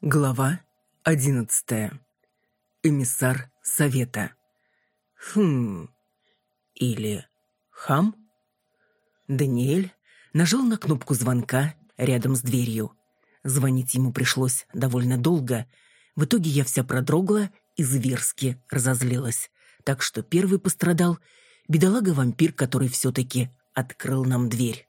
Глава одиннадцатая. Эмиссар совета. Хм. Или хам? Даниэль нажал на кнопку звонка рядом с дверью. Звонить ему пришлось довольно долго. В итоге я вся продрогла и зверски разозлилась. Так что первый пострадал бедолага-вампир, который все-таки открыл нам дверь.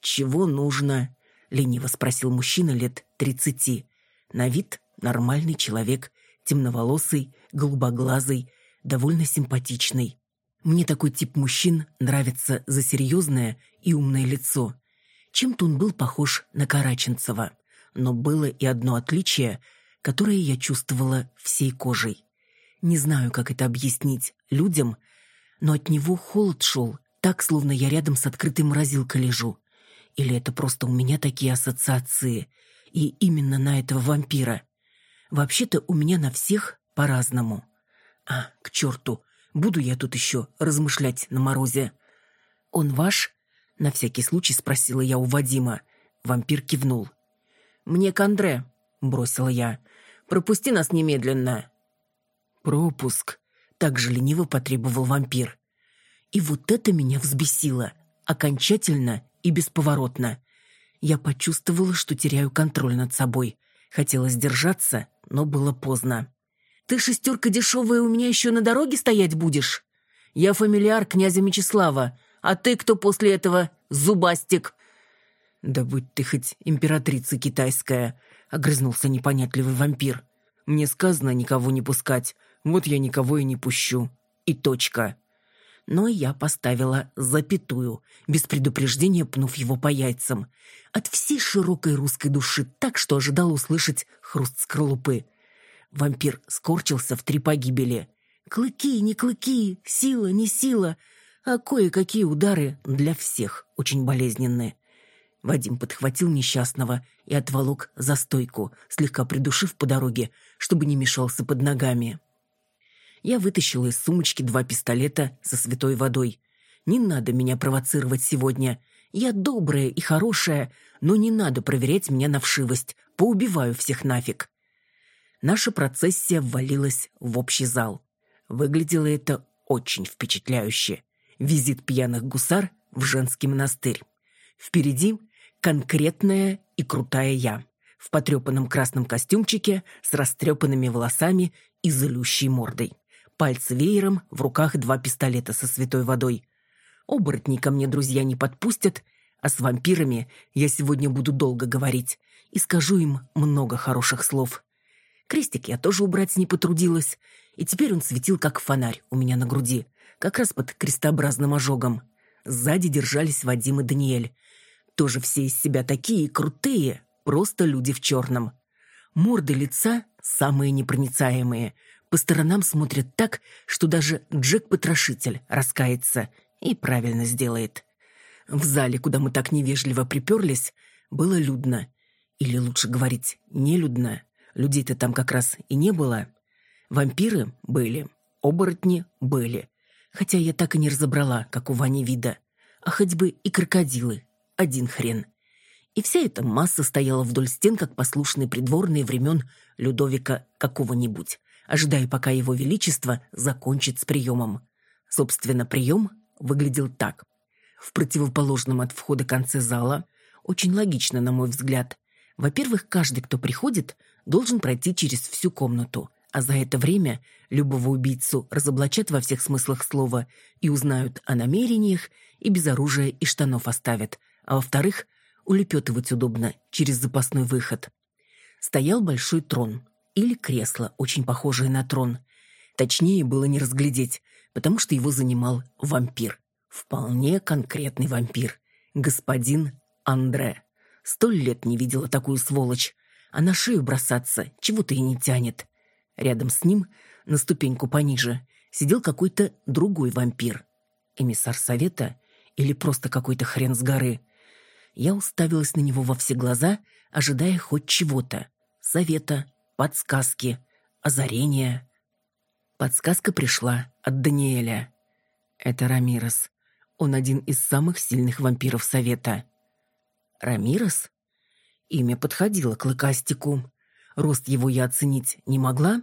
«Чего нужно?» — лениво спросил мужчина лет тридцати на вид нормальный человек, темноволосый, голубоглазый, довольно симпатичный. Мне такой тип мужчин нравится за серьезное и умное лицо. Чем-то он был похож на Караченцева. Но было и одно отличие, которое я чувствовала всей кожей. Не знаю, как это объяснить людям, но от него холод шел, так, словно я рядом с открытой морозилкой лежу. Или это просто у меня такие ассоциации – и именно на этого вампира. Вообще-то у меня на всех по-разному. А, к черту, буду я тут еще размышлять на морозе. «Он ваш?» — на всякий случай спросила я у Вадима. Вампир кивнул. «Мне к Андре», — бросила я. «Пропусти нас немедленно». «Пропуск», — так же лениво потребовал вампир. И вот это меня взбесило. Окончательно и бесповоротно. Я почувствовала, что теряю контроль над собой. Хотела сдержаться, но было поздно. «Ты, шестерка дешевая, у меня еще на дороге стоять будешь? Я фамильяр князя Мечислава, а ты кто после этого, зубастик?» «Да будь ты хоть императрица китайская», — огрызнулся непонятливый вампир. «Мне сказано никого не пускать, вот я никого и не пущу. И точка» но я поставила запятую, без предупреждения пнув его по яйцам. От всей широкой русской души так, что ожидал услышать хруст скорлупы. Вампир скорчился в три погибели. Клыки, не клыки, сила, не сила, а кое-какие удары для всех очень болезненные. Вадим подхватил несчастного и отволок за стойку, слегка придушив по дороге, чтобы не мешался под ногами. Я вытащила из сумочки два пистолета со святой водой. Не надо меня провоцировать сегодня. Я добрая и хорошая, но не надо проверять меня на вшивость. Поубиваю всех нафиг. Наша процессия ввалилась в общий зал. Выглядело это очень впечатляюще. Визит пьяных гусар в женский монастырь. Впереди конкретная и крутая я. В потрепанном красном костюмчике с растрепанными волосами и злющей мордой. Пальцы веером, в руках два пистолета со святой водой. Оборотни ко мне друзья не подпустят, а с вампирами я сегодня буду долго говорить и скажу им много хороших слов. Крестик я тоже убрать не потрудилась, и теперь он светил как фонарь у меня на груди, как раз под крестообразным ожогом. Сзади держались Вадим и Даниэль. Тоже все из себя такие крутые, просто люди в черном. Морды лица самые непроницаемые, по сторонам смотрят так, что даже Джек-потрошитель раскается и правильно сделает. В зале, куда мы так невежливо приперлись, было людно. Или лучше говорить, нелюдно. Людей-то там как раз и не было. Вампиры были, оборотни были. Хотя я так и не разобрала, как у Вани вида. А хоть бы и крокодилы. Один хрен. И вся эта масса стояла вдоль стен, как послушные придворные времен Людовика какого-нибудь ожидая, пока его величество закончит с приемом. Собственно, прием выглядел так. В противоположном от входа конце зала, очень логично, на мой взгляд. Во-первых, каждый, кто приходит, должен пройти через всю комнату, а за это время любого убийцу разоблачат во всех смыслах слова и узнают о намерениях, и без оружия и штанов оставят. А во-вторых, улепетывать удобно через запасной выход. Стоял большой трон, или кресло, очень похожее на трон. Точнее было не разглядеть, потому что его занимал вампир. Вполне конкретный вампир. Господин Андре. Столь лет не видела такую сволочь. А на шею бросаться чего-то и не тянет. Рядом с ним, на ступеньку пониже, сидел какой-то другой вампир. Эмиссар совета или просто какой-то хрен с горы. Я уставилась на него во все глаза, ожидая хоть чего-то. Совета, подсказки, озарения. Подсказка пришла от Даниэля. Это Рамирес. Он один из самых сильных вампиров Совета. Рамирес? Имя подходило к лыкастику. Рост его я оценить не могла,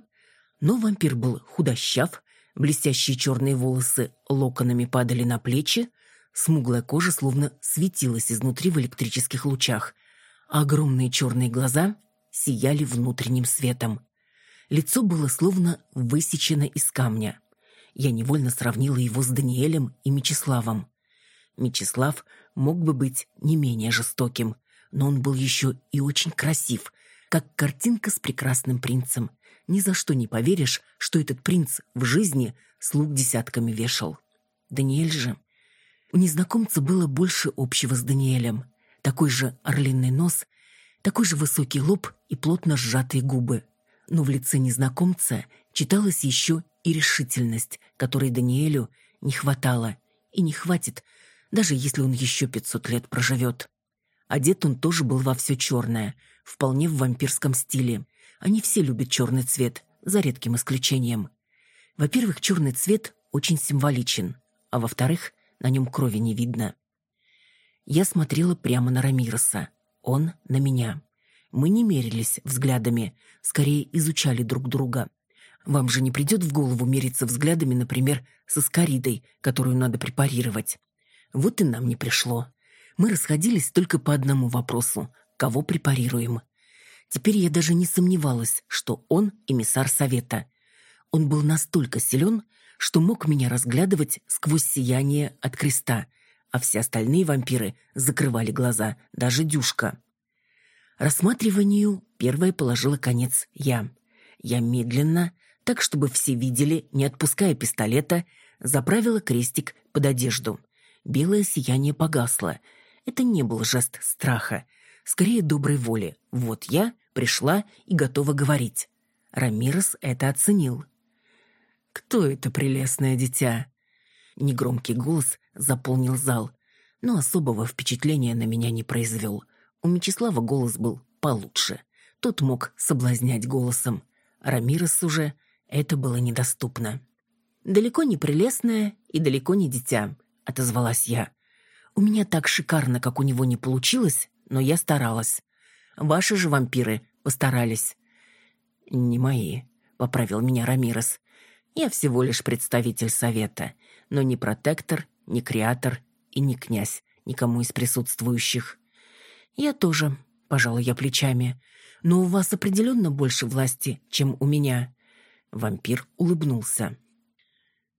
но вампир был худощав, блестящие черные волосы локонами падали на плечи, смуглая кожа словно светилась изнутри в электрических лучах, огромные черные глаза сияли внутренним светом. Лицо было словно высечено из камня. Я невольно сравнила его с Даниэлем и Мечиславом. Мечислав мог бы быть не менее жестоким, но он был еще и очень красив, как картинка с прекрасным принцем. Ни за что не поверишь, что этот принц в жизни слуг десятками вешал. Даниэль же... У незнакомца было больше общего с Даниэлем. Такой же орлиный нос, такой же высокий лоб и плотно сжатые губы. Но в лице незнакомца читалась еще и решительность, которой Даниэлю не хватало и не хватит, даже если он еще пятьсот лет проживет. Одет он тоже был во все черное, вполне в вампирском стиле. Они все любят черный цвет, за редким исключением. Во-первых, черный цвет очень символичен, а во-вторых, на нем крови не видно. Я смотрела прямо на Рамироса, он на меня. Мы не мерились взглядами, скорее изучали друг друга. Вам же не придет в голову мериться взглядами, например, со скоридой, которую надо препарировать. Вот и нам не пришло. Мы расходились только по одному вопросу – кого препарируем. Теперь я даже не сомневалась, что он эмиссар совета. Он был настолько силен, что мог меня разглядывать сквозь сияние от креста, а все остальные вампиры закрывали глаза, даже Дюшка. Рассматриванию первая положила конец я. Я медленно, так чтобы все видели, не отпуская пистолета, заправила крестик под одежду. Белое сияние погасло. Это не был жест страха, скорее доброй воли. Вот я пришла и готова говорить. Рамирес это оценил. «Кто это прелестное дитя?» Негромкий голос заполнил зал, но особого впечатления на меня не произвел. У Мечислава голос был получше. Тот мог соблазнять голосом. Рамирес уже это было недоступно. «Далеко не прелестное и далеко не дитя», отозвалась я. У меня так шикарно, как у него не получилось, но я старалась. Ваши же вампиры постарались. Не мои, поправил меня Рамирес. Я всего лишь представитель совета, но не протектор, не креатор и не князь никому из присутствующих. Я тоже, пожала я плечами. Но у вас определенно больше власти, чем у меня. Вампир улыбнулся.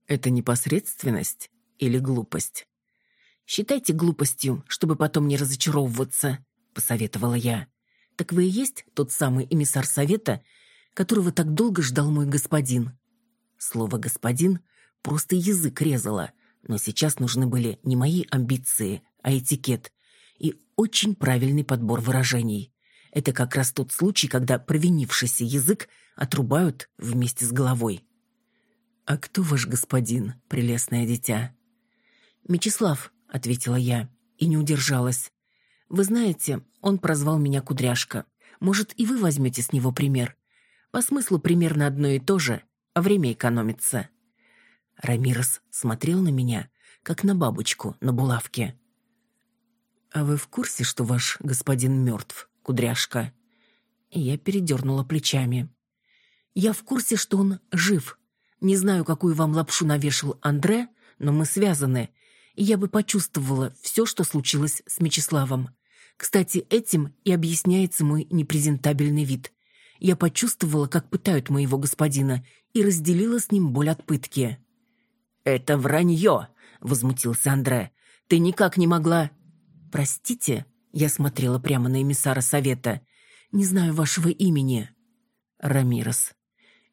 Это непосредственность или глупость. «Считайте глупостью, чтобы потом не разочаровываться», — посоветовала я. «Так вы и есть тот самый эмиссар совета, которого так долго ждал мой господин?» Слово «господин» просто язык резало, но сейчас нужны были не мои амбиции, а этикет и очень правильный подбор выражений. Это как раз тот случай, когда провинившийся язык отрубают вместе с головой. «А кто ваш господин, прелестное дитя?» «Мечислав», — ответила я, и не удержалась. «Вы знаете, он прозвал меня Кудряшка. Может, и вы возьмете с него пример? По смыслу примерно одно и то же, время экономится». Рамирес смотрел на меня, как на бабочку на булавке. «А вы в курсе, что ваш господин мертв, Кудряшка?» Я передернула плечами. «Я в курсе, что он жив. Не знаю, какую вам лапшу навешал Андре, но мы связаны, и я бы почувствовала все, что случилось с Мечиславом. Кстати, этим и объясняется мой непрезентабельный вид. Я почувствовала, как пытают моего господина, и разделила с ним боль от пытки. «Это вранье!» — возмутился Андре. «Ты никак не могла...» «Простите?» — я смотрела прямо на эмиссара совета. «Не знаю вашего имени». «Рамирес».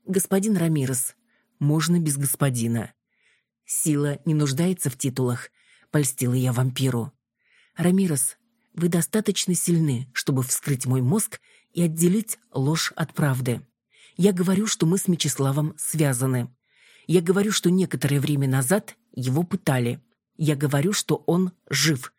«Господин Рамирес, можно без господина». Сила не нуждается в титулах, польстила я вампиру. Рамирос, вы достаточно сильны, чтобы вскрыть мой мозг и отделить ложь от правды. Я говорю, что мы с Мечиславом связаны. Я говорю, что некоторое время назад его пытали. Я говорю, что он жив.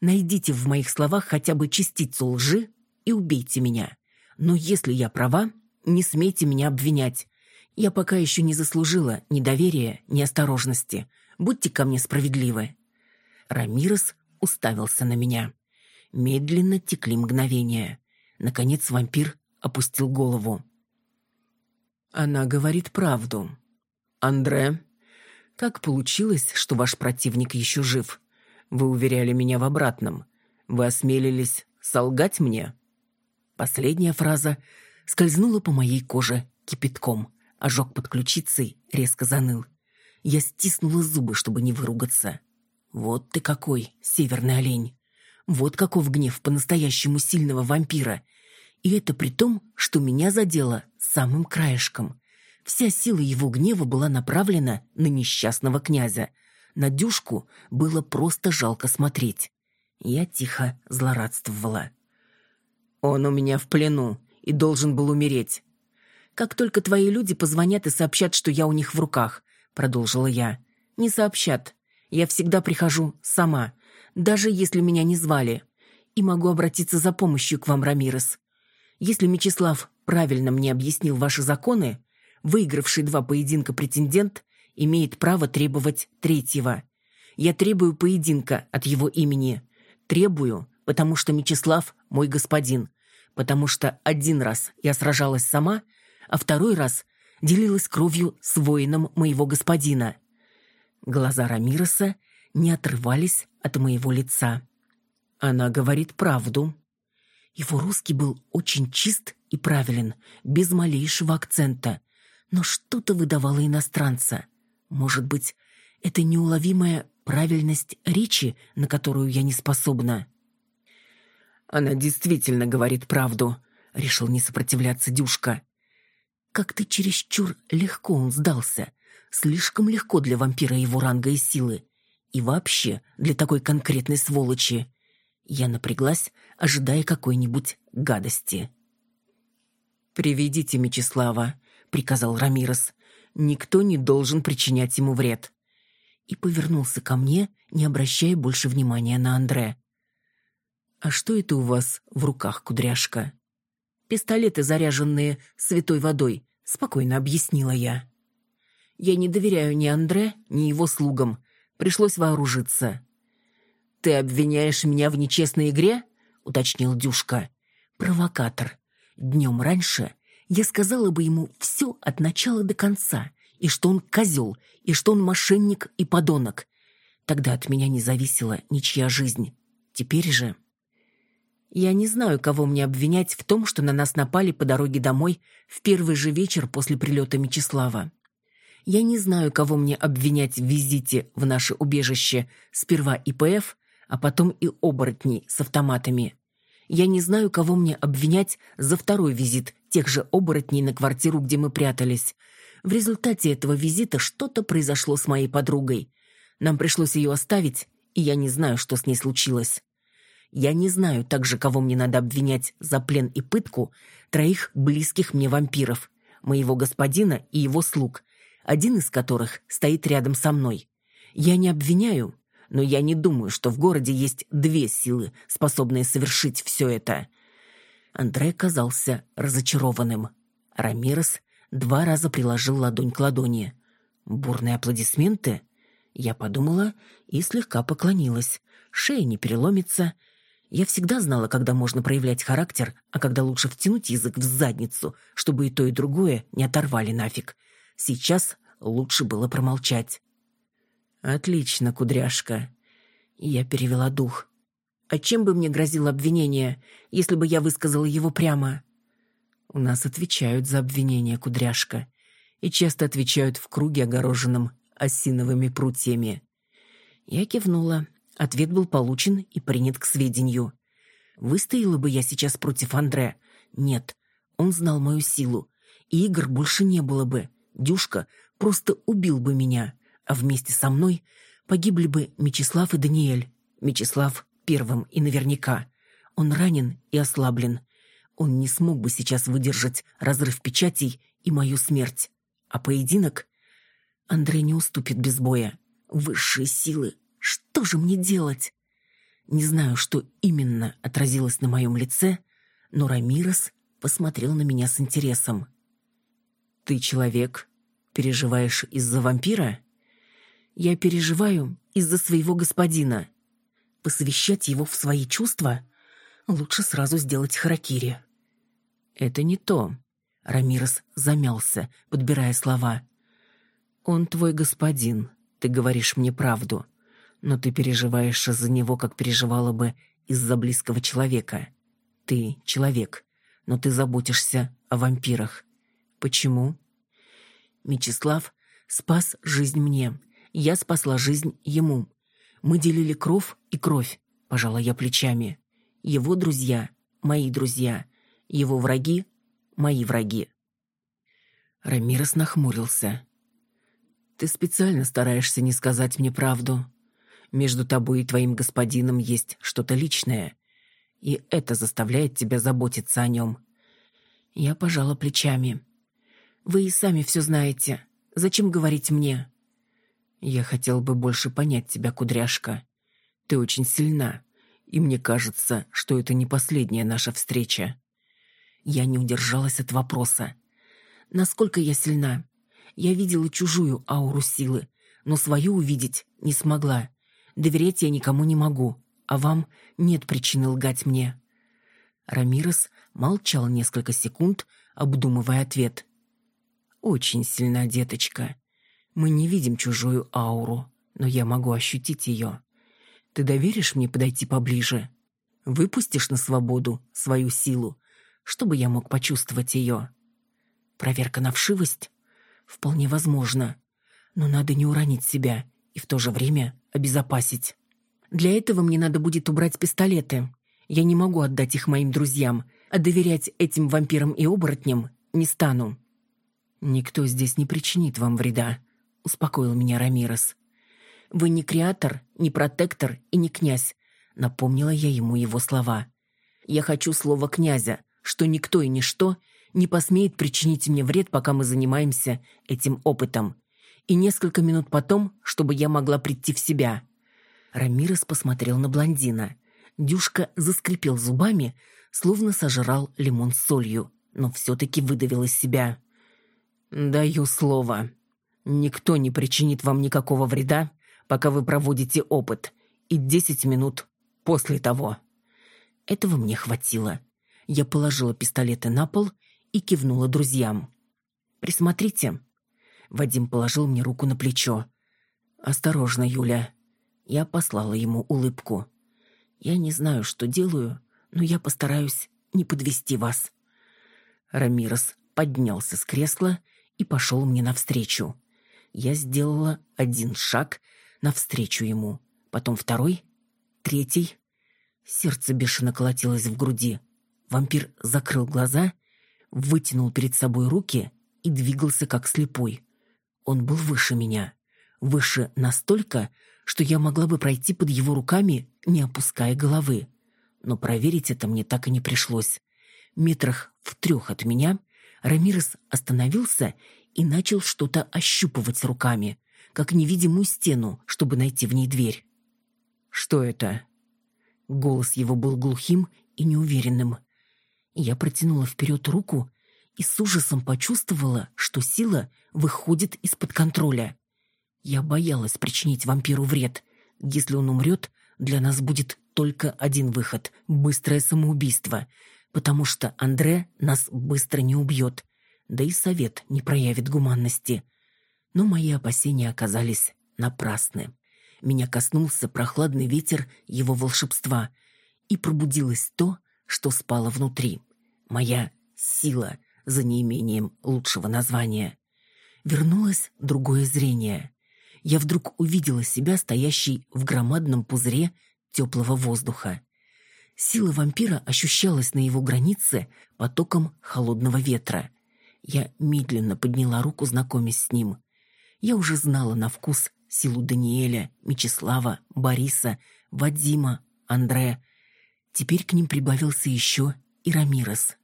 Найдите в моих словах хотя бы частицу лжи и убейте меня. Но если я права, не смейте меня обвинять. Я пока еще не заслужила ни доверия, ни осторожности. Будьте ко мне справедливы». Рамирес уставился на меня. Медленно текли мгновения. Наконец вампир опустил голову. Она говорит правду. Андре, как получилось, что ваш противник еще жив? Вы уверяли меня в обратном. Вы осмелились солгать мне? Последняя фраза скользнула по моей коже кипятком. Ожог под ключицей резко заныл. Я стиснула зубы, чтобы не выругаться. Вот ты какой, северный олень. Вот каков гнев по-настоящему сильного вампира. И это при том, что меня задело самым краешком. Вся сила его гнева была направлена на несчастного князя. На Дюшку было просто жалко смотреть. Я тихо злорадствовала. «Он у меня в плену и должен был умереть. Как только твои люди позвонят и сообщат, что я у них в руках», — продолжила я. «Не сообщат. Я всегда прихожу сама, даже если меня не звали. И могу обратиться за помощью к вам, Рамирес. Если Мечислав правильно мне объяснил ваши законы, выигравший два поединка претендент имеет право требовать третьего. Я требую поединка от его имени. Требую, потому что Мечислав мой господин, потому что один раз я сражалась сама, а второй раз делилась кровью с воином моего господина. Глаза Рамироса не отрывались от моего лица. Она говорит правду. Его русский был очень чист и правилен, без малейшего акцента, но что-то выдавало иностранца. Может быть, это неуловимая правильность речи, на которую я не способна. Она действительно говорит правду, решил не сопротивляться Дюшка. Как-то чересчур легко он сдался. Слишком легко для вампира его ранга и силы. И вообще для такой конкретной сволочи. Я напряглась, ожидая какой-нибудь гадости. «Приведите Мечислава», — приказал Рамирес. «Никто не должен причинять ему вред». И повернулся ко мне, не обращая больше внимания на Андре. «А что это у вас в руках, кудряшка?» «Пистолеты, заряженные святой водой», — спокойно объяснила я. «Я не доверяю ни Андре, ни его слугам. Пришлось вооружиться». «Ты обвиняешь меня в нечестной игре?» — уточнил Дюшка. «Провокатор. Днем раньше я сказала бы ему все от начала до конца, и что он козел, и что он мошенник и подонок. Тогда от меня не зависела ничья жизнь. Теперь же... Я не знаю, кого мне обвинять в том, что на нас напали по дороге домой в первый же вечер после прилета Мечислава. Я не знаю, кого мне обвинять в визите в наше убежище сперва ИПФ, а потом и оборотней с автоматами. Я не знаю, кого мне обвинять за второй визит тех же оборотней на квартиру, где мы прятались. В результате этого визита что-то произошло с моей подругой. Нам пришлось ее оставить, и я не знаю, что с ней случилось. Я не знаю также, кого мне надо обвинять за плен и пытку троих близких мне вампиров, моего господина и его слуг, один из которых стоит рядом со мной. Я не обвиняю, но я не думаю, что в городе есть две силы, способные совершить все это. Андрей казался разочарованным. Рамирес два раза приложил ладонь к ладони. Бурные аплодисменты? Я подумала и слегка поклонилась. Шея не переломится. Я всегда знала, когда можно проявлять характер, а когда лучше втянуть язык в задницу, чтобы и то, и другое не оторвали нафиг. Сейчас лучше было промолчать. «Отлично, кудряшка». Я перевела дух. «А чем бы мне грозило обвинение, если бы я высказала его прямо?» «У нас отвечают за обвинение, кудряшка, и часто отвечают в круге, огороженном осиновыми прутьями». Я кивнула. Ответ был получен и принят к сведению. Выстояла бы я сейчас против Андре? Нет, он знал мою силу, и игр больше не было бы. Дюшка просто убил бы меня а вместе со мной погибли бы Мечислав и Даниэль. Мечислав первым и наверняка. Он ранен и ослаблен. Он не смог бы сейчас выдержать разрыв печатей и мою смерть. А поединок? Андрей не уступит без боя. Высшие силы. Что же мне делать? Не знаю, что именно отразилось на моем лице, но Рамирос посмотрел на меня с интересом. «Ты человек? Переживаешь из-за вампира?» Я переживаю из-за своего господина. Посвящать его в свои чувства лучше сразу сделать харакири. Это не то. Рамирес замялся, подбирая слова. Он твой господин, ты говоришь мне правду, но ты переживаешь из-за него, как переживала бы из-за близкого человека. Ты человек, но ты заботишься о вампирах. Почему? Мечислав спас жизнь мне. Я спасла жизнь ему. Мы делили кровь и кровь, пожала я плечами. Его друзья — мои друзья. Его враги — мои враги. Рамирес нахмурился. «Ты специально стараешься не сказать мне правду. Между тобой и твоим господином есть что-то личное, и это заставляет тебя заботиться о нем». Я пожала плечами. «Вы и сами все знаете. Зачем говорить мне?» «Я хотел бы больше понять тебя, кудряшка. Ты очень сильна, и мне кажется, что это не последняя наша встреча». Я не удержалась от вопроса. «Насколько я сильна?» Я видела чужую ауру силы, но свою увидеть не смогла. Доверять я никому не могу, а вам нет причины лгать мне». Рамирес молчал несколько секунд, обдумывая ответ. «Очень сильна, деточка. Мы не видим чужую ауру, но я могу ощутить ее. Ты доверишь мне подойти поближе? Выпустишь на свободу свою силу, чтобы я мог почувствовать ее?» «Проверка на вшивость?» «Вполне возможно. Но надо не уронить себя и в то же время обезопасить. Для этого мне надо будет убрать пистолеты. Я не могу отдать их моим друзьям, а доверять этим вампирам и оборотням не стану. «Никто здесь не причинит вам вреда», — успокоил меня Рамирес. «Вы не креатор, не протектор и не князь», — напомнила я ему его слова. «Я хочу слова князя, что никто и ничто не посмеет причинить мне вред, пока мы занимаемся этим опытом и несколько минут потом, чтобы я могла прийти в себя. Рамирес посмотрел на блондина. Дюшка заскрипел зубами, словно сожрал лимон с солью, но все-таки выдавил из себя. «Даю слово. Никто не причинит вам никакого вреда, пока вы проводите опыт, и десять минут после того». Этого мне хватило. Я положила пистолеты на пол и кивнула друзьям. «Присмотрите, Вадим положил мне руку на плечо. «Осторожно, Юля». Я послала ему улыбку. «Я не знаю, что делаю, но я постараюсь не подвести вас». Рамирос поднялся с кресла и пошел мне навстречу. Я сделала один шаг навстречу ему, потом второй, третий. Сердце бешено колотилось в груди. Вампир закрыл глаза, вытянул перед собой руки и двигался как слепой. Он был выше меня. Выше настолько, что я могла бы пройти под его руками, не опуская головы. Но проверить это мне так и не пришлось. Метрах в трех от меня Рамирес остановился и начал что-то ощупывать руками, как невидимую стену, чтобы найти в ней дверь. «Что это?» Голос его был глухим и неуверенным. Я протянула вперед руку и с ужасом почувствовала, что сила выходит из-под контроля. Я боялась причинить вампиру вред. Если он умрет, для нас будет только один выход — быстрое самоубийство, потому что Андре нас быстро не убьет, да и совет не проявит гуманности. Но мои опасения оказались напрасны. Меня коснулся прохладный ветер его волшебства, и пробудилось то, что спало внутри. Моя сила, за неимением лучшего названия. Вернулось другое зрение. Я вдруг увидела себя стоящей в громадном пузыре теплого воздуха. Сила вампира ощущалась на его границе потоком холодного ветра. Я медленно подняла руку, знакомясь с ним. Я уже знала на вкус силу Даниэля, Мечислава, Бориса, Вадима, Андрея. Теперь к ним прибавился еще и Рамирес.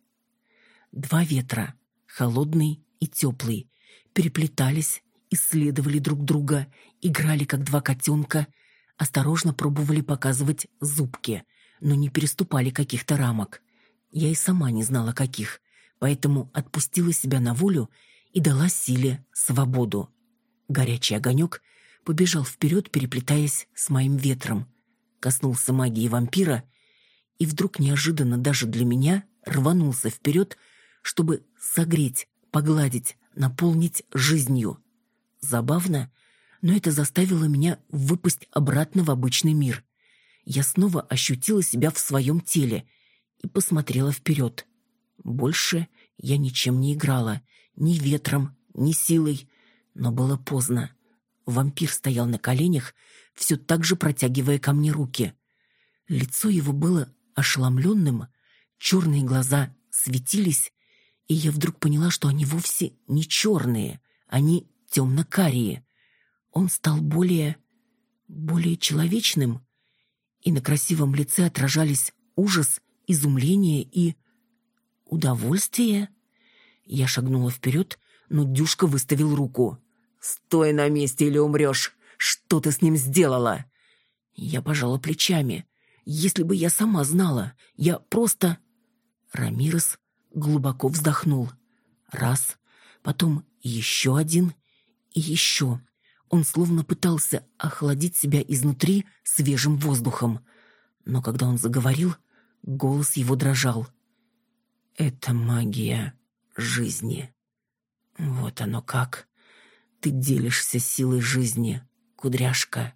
Два ветра, холодный и теплый, переплетались, исследовали друг друга, играли как два котенка, осторожно пробовали показывать зубки, но не переступали каких-то рамок. Я и сама не знала каких, поэтому отпустила себя на волю и дала силе свободу. Горячий огонек побежал вперед, переплетаясь с моим ветром. Коснулся магии вампира и вдруг неожиданно даже для меня рванулся вперед, чтобы согреть, погладить, наполнить жизнью. Забавно, но это заставило меня выпасть обратно в обычный мир. Я снова ощутила себя в своем теле и посмотрела вперед. Больше я ничем не играла, ни ветром, ни силой, но было поздно. Вампир стоял на коленях, все так же протягивая ко мне руки. Лицо его было ошеломленным, черные глаза светились, и я вдруг поняла, что они вовсе не черные, они темно-карие. Он стал более... более человечным, и на красивом лице отражались ужас, изумление и... удовольствие. Я шагнула вперед, но Дюшка выставил руку. «Стой на месте или умрешь! Что ты с ним сделала?» Я пожала плечами. «Если бы я сама знала, я просто...» Рамирес глубоко вздохнул. Раз, потом еще один и еще. Он словно пытался охладить себя изнутри свежим воздухом. Но когда он заговорил, голос его дрожал. «Это магия жизни. Вот оно как. Ты делишься силой жизни, кудряшка.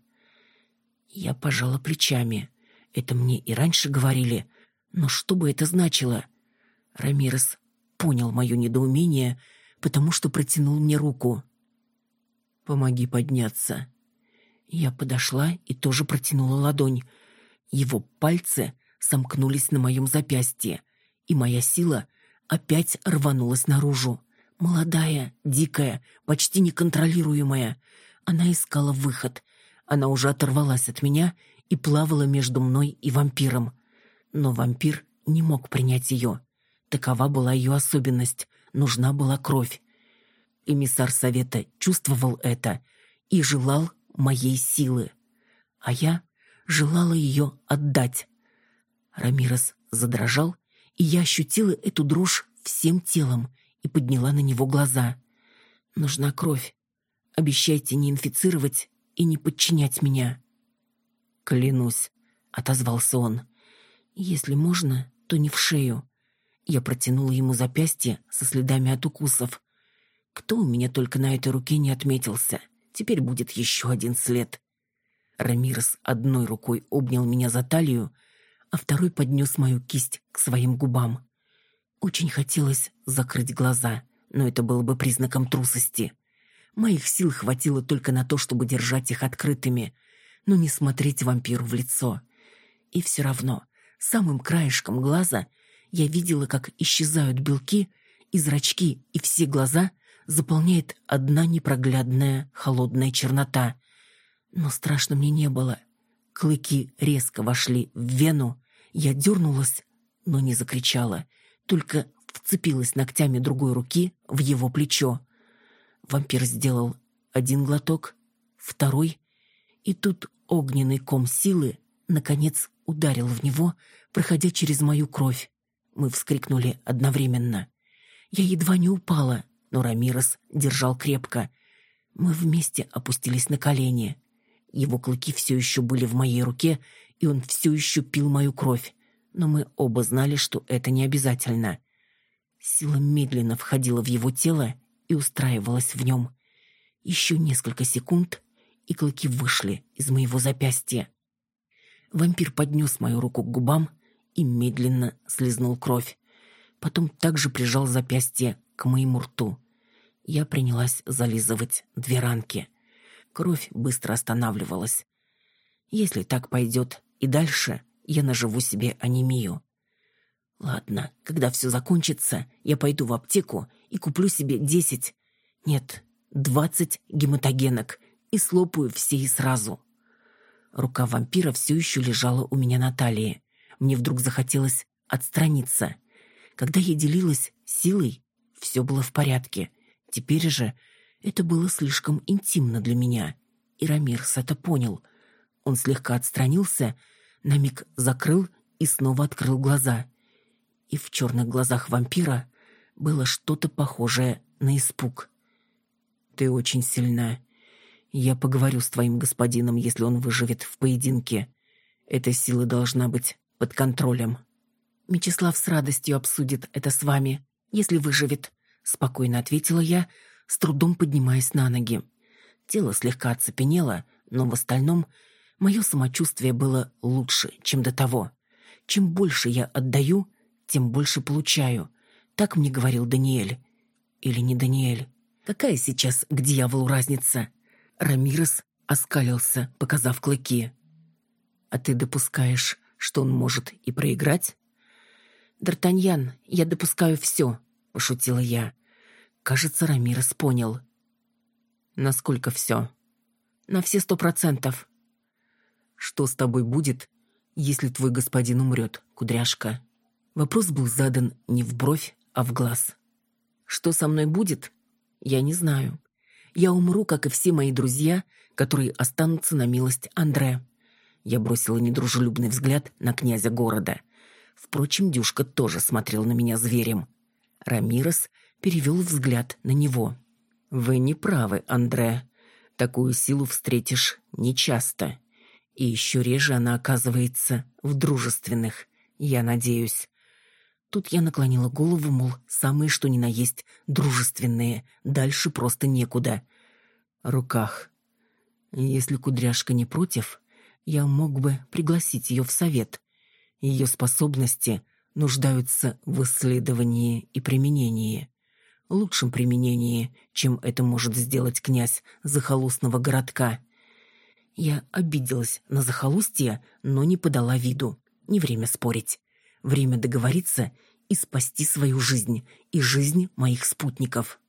Я пожала плечами. Это мне и раньше говорили. Но что бы это значило? Рамирес понял мое недоумение, потому что протянул мне руку. «Помоги подняться». Я подошла и тоже протянула ладонь. Его пальцы сомкнулись на моем запястье, и моя сила опять рванулась наружу. Молодая, дикая, почти неконтролируемая. Она искала выход. Она уже оторвалась от меня и плавала между мной и вампиром. Но вампир не мог принять ее. Такова была ее особенность. Нужна была кровь. Эмиссар Совета чувствовал это и желал моей силы. А я желала ее отдать. Рамирес задрожал, и я ощутила эту дрожь всем телом и подняла на него глаза. «Нужна кровь. Обещайте не инфицировать и не подчинять меня». «Клянусь», — отозвался он. «Если можно, то не в шею». Я протянула ему запястье со следами от укусов. Кто у меня только на этой руке не отметился. Теперь будет еще один след. Рамирес одной рукой обнял меня за талию, а второй поднес мою кисть к своим губам. Очень хотелось закрыть глаза, но это было бы признаком трусости. Моих сил хватило только на то, чтобы держать их открытыми, но не смотреть вампиру в лицо. И все равно, самым краешком глаза я видела, как исчезают белки, и зрачки, и все глаза заполняет одна непроглядная холодная чернота. Но страшно мне не было. Клыки резко вошли в вену, я дернулась, но не закричала — только вцепилась ногтями другой руки в его плечо. Вампир сделал один глоток, второй, и тут огненный ком силы, наконец, ударил в него, проходя через мою кровь. Мы вскрикнули одновременно. Я едва не упала, но Рамирес держал крепко. Мы вместе опустились на колени. Его клыки все еще были в моей руке, и он все еще пил мою кровь но мы оба знали, что это не обязательно. Сила медленно входила в его тело и устраивалась в нем. Еще несколько секунд, и клыки вышли из моего запястья. Вампир поднес мою руку к губам и медленно слезнул кровь. Потом также прижал запястье к моему рту. Я принялась зализывать две ранки. Кровь быстро останавливалась. Если так пойдет и дальше, я наживу себе анемию. Ладно, когда все закончится, я пойду в аптеку и куплю себе десять, нет, двадцать гематогенок и слопаю все и сразу. Рука вампира все еще лежала у меня на талии. Мне вдруг захотелось отстраниться. Когда я делилась силой, все было в порядке. Теперь же это было слишком интимно для меня. И Рамирс это понял. Он слегка отстранился, на миг закрыл и снова открыл глаза. И в черных глазах вампира было что-то похожее на испуг. «Ты очень сильна. Я поговорю с твоим господином, если он выживет в поединке. Эта сила должна быть под контролем. Мечислав с радостью обсудит это с вами, если выживет, спокойно ответила я, с трудом поднимаясь на ноги. Тело слегка оцепенело, но в остальном мое самочувствие было лучше, чем до того. Чем больше я отдаю, тем больше получаю. Так мне говорил Даниэль. Или не Даниэль? Какая сейчас к дьяволу разница? Рамирес оскалился, показав клыки. «А ты допускаешь, что он может и проиграть?» «Д'Артаньян, я допускаю все», — пошутила я. Кажется, Рамирес понял. «Насколько все?» «На все сто процентов». «Что с тобой будет, если твой господин умрет, кудряшка?» Вопрос был задан не в бровь, а в глаз. «Что со мной будет? Я не знаю. Я умру, как и все мои друзья, которые останутся на милость Андре». Я бросила недружелюбный взгляд на князя города. Впрочем, Дюшка тоже смотрел на меня зверем. Рамирес перевел взгляд на него. «Вы не правы, Андре. Такую силу встретишь нечасто. И еще реже она оказывается в дружественных, я надеюсь. Тут я наклонила голову, мол, самые что ни на есть дружественные, дальше просто некуда. Руках. Если кудряшка не против, я мог бы пригласить ее в совет. Ее способности нуждаются в исследовании и применении. Лучшем применении, чем это может сделать князь захолустного городка. Я обиделась на захолустье, но не подала виду. Не время спорить. Время договориться и спасти свою жизнь и жизнь моих спутников.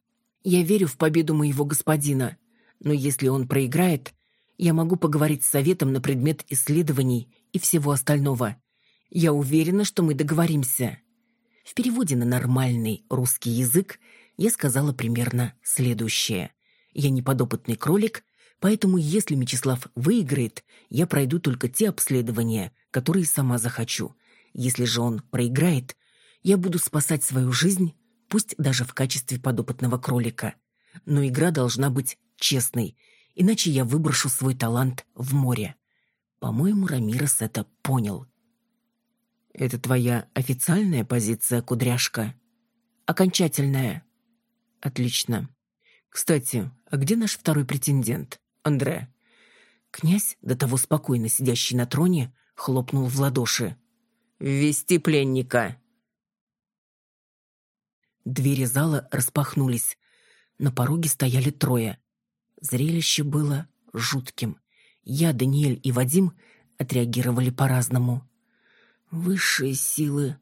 Я верю в победу моего господина, но если он проиграет, я могу поговорить с советом на предмет исследований и всего остального. Я уверена, что мы договоримся. В переводе на нормальный русский язык я сказала примерно следующее. Я не подопытный кролик, поэтому если Мечислав выиграет, я пройду только те обследования, которые сама захочу – если же он проиграет, я буду спасать свою жизнь, пусть даже в качестве подопытного кролика. Но игра должна быть честной, иначе я выброшу свой талант в море. По-моему, Рамирес это понял. Это твоя официальная позиция, кудряшка? Окончательная. Отлично. Кстати, а где наш второй претендент, Андре? Князь, до того спокойно сидящий на троне, хлопнул в ладоши. «Ввести пленника!» Двери зала распахнулись. На пороге стояли трое. Зрелище было жутким. Я, Даниэль и Вадим отреагировали по-разному. Высшие силы.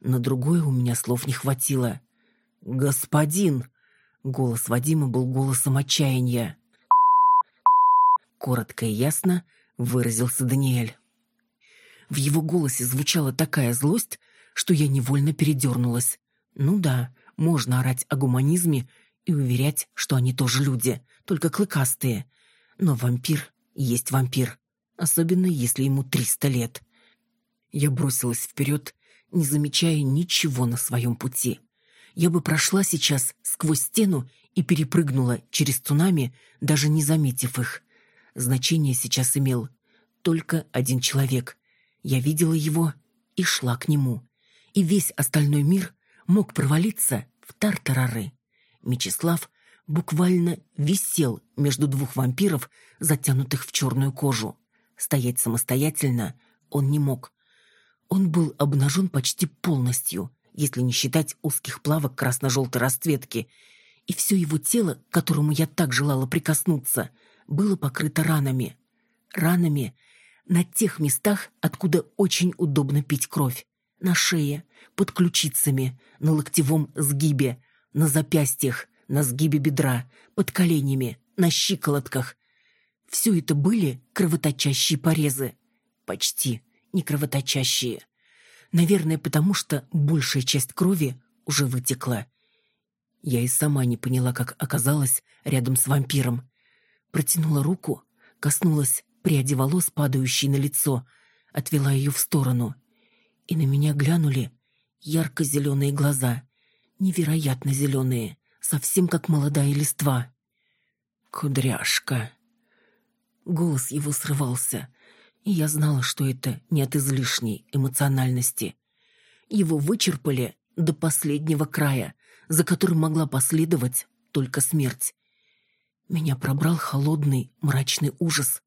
На другое у меня слов не хватило. «Господин!» Голос Вадима был голосом отчаяния. Коротко и ясно выразился Даниэль. В его голосе звучала такая злость, что я невольно передернулась. Ну да, можно орать о гуманизме и уверять, что они тоже люди, только клыкастые. Но вампир есть вампир, особенно если ему триста лет. Я бросилась вперед, не замечая ничего на своем пути. Я бы прошла сейчас сквозь стену и перепрыгнула через цунами, даже не заметив их. Значение сейчас имел только один человек, я видела его и шла к нему. И весь остальной мир мог провалиться в тартарары. Мечислав буквально висел между двух вампиров, затянутых в черную кожу. Стоять самостоятельно он не мог. Он был обнажен почти полностью, если не считать узких плавок красно-желтой расцветки, и все его тело, к которому я так желала прикоснуться, было покрыто ранами. Ранами, на тех местах, откуда очень удобно пить кровь. На шее, под ключицами, на локтевом сгибе, на запястьях, на сгибе бедра, под коленями, на щиколотках. Все это были кровоточащие порезы. Почти не кровоточащие. Наверное, потому что большая часть крови уже вытекла. Я и сама не поняла, как оказалась рядом с вампиром. Протянула руку, коснулась пряди волос, падающей на лицо, отвела ее в сторону. И на меня глянули ярко-зеленые глаза, невероятно зеленые, совсем как молодая листва. «Кудряшка!» Голос его срывался, и я знала, что это не от излишней эмоциональности. Его вычерпали до последнего края, за которым могла последовать только смерть. Меня пробрал холодный, мрачный ужас.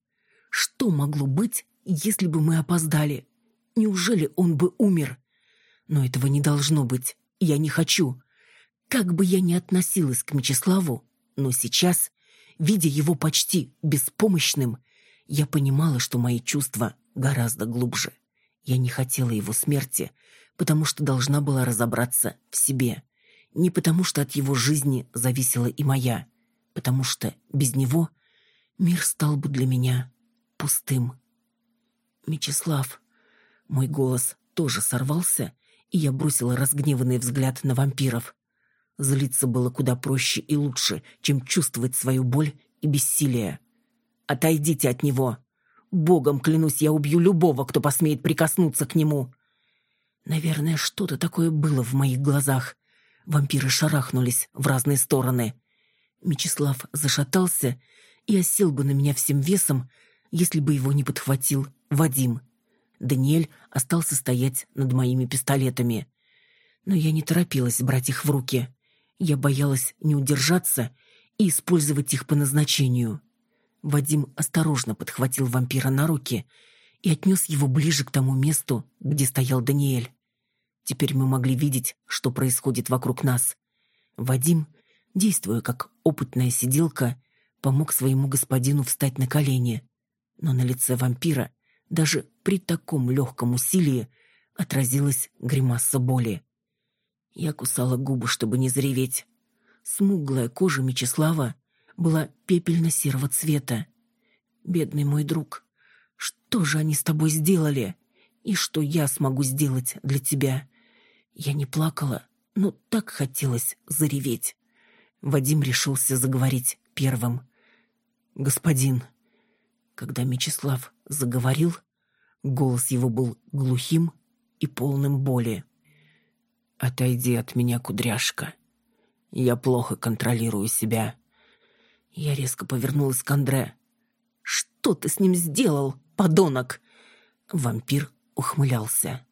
Что могло быть, если бы мы опоздали? Неужели он бы умер? Но этого не должно быть. Я не хочу. Как бы я ни относилась к Мечиславу, но сейчас, видя его почти беспомощным, я понимала, что мои чувства гораздо глубже. Я не хотела его смерти, потому что должна была разобраться в себе. Не потому что от его жизни зависела и моя, потому что без него мир стал бы для меня пустым. Мечислав, мой голос тоже сорвался, и я бросила разгневанный взгляд на вампиров. Злиться было куда проще и лучше, чем чувствовать свою боль и бессилие. «Отойдите от него! Богом клянусь, я убью любого, кто посмеет прикоснуться к нему!» Наверное, что-то такое было в моих глазах. Вампиры шарахнулись в разные стороны. Мечислав зашатался и осел бы на меня всем весом, если бы его не подхватил Вадим. Даниэль остался стоять над моими пистолетами. Но я не торопилась брать их в руки. Я боялась не удержаться и использовать их по назначению. Вадим осторожно подхватил вампира на руки и отнес его ближе к тому месту, где стоял Даниэль. Теперь мы могли видеть, что происходит вокруг нас. Вадим, действуя как опытная сиделка, помог своему господину встать на колени. Но на лице вампира даже при таком легком усилии отразилась гримаса боли. Я кусала губы, чтобы не зареветь. Смуглая кожа Мечислава была пепельно-серого цвета. «Бедный мой друг, что же они с тобой сделали? И что я смогу сделать для тебя?» Я не плакала, но так хотелось зареветь. Вадим решился заговорить первым. «Господин». Когда Мечислав заговорил, голос его был глухим и полным боли. «Отойди от меня, кудряшка. Я плохо контролирую себя». Я резко повернулась к Андре. «Что ты с ним сделал, подонок?» Вампир ухмылялся.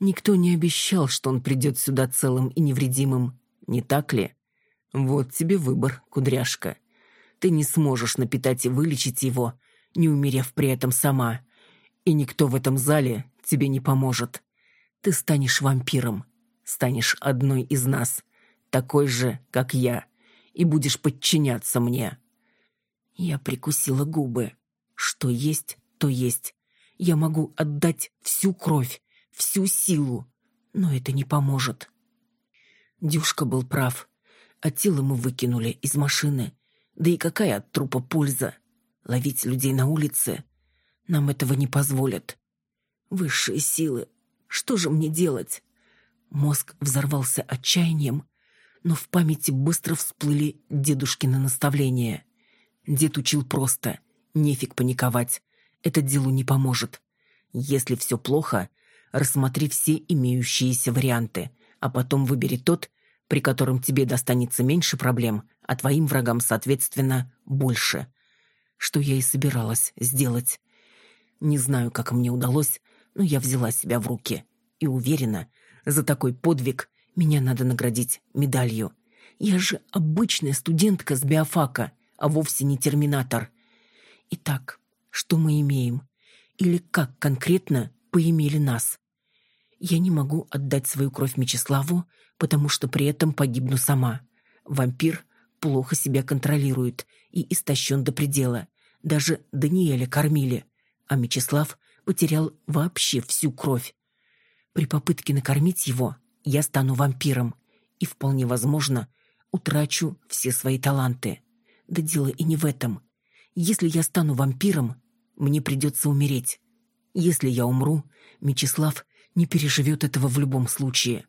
Никто не обещал, что он придет сюда целым и невредимым, не так ли? Вот тебе выбор, кудряшка. Ты не сможешь напитать и вылечить его, не умерев при этом сама. И никто в этом зале тебе не поможет. Ты станешь вампиром, станешь одной из нас, такой же, как я, и будешь подчиняться мне. Я прикусила губы. Что есть, то есть. Я могу отдать всю кровь, всю силу, но это не поможет. Дюшка был прав. А тело мы выкинули из машины. Да и какая от трупа польза? Ловить людей на улице? Нам этого не позволят. Высшие силы. Что же мне делать? Мозг взорвался отчаянием, но в памяти быстро всплыли дедушкины наставления. Дед учил просто. Нефиг паниковать. Это делу не поможет. Если все плохо, рассмотри все имеющиеся варианты, а потом выбери тот, при котором тебе достанется меньше проблем, а твоим врагам, соответственно, больше. Что я и собиралась сделать. Не знаю, как мне удалось, но я взяла себя в руки. И уверена, за такой подвиг меня надо наградить медалью. Я же обычная студентка с биофака, а вовсе не терминатор. Итак, что мы имеем? Или как конкретно поимели нас? Я не могу отдать свою кровь Мечиславу, потому что при этом погибну сама. Вампир плохо себя контролирует и истощен до предела. Даже Даниэля кормили, а Мечислав потерял вообще всю кровь. При попытке накормить его я стану вампиром и, вполне возможно, утрачу все свои таланты. Да дело и не в этом. Если я стану вампиром, мне придется умереть. Если я умру, Мечислав не переживет этого в любом случае.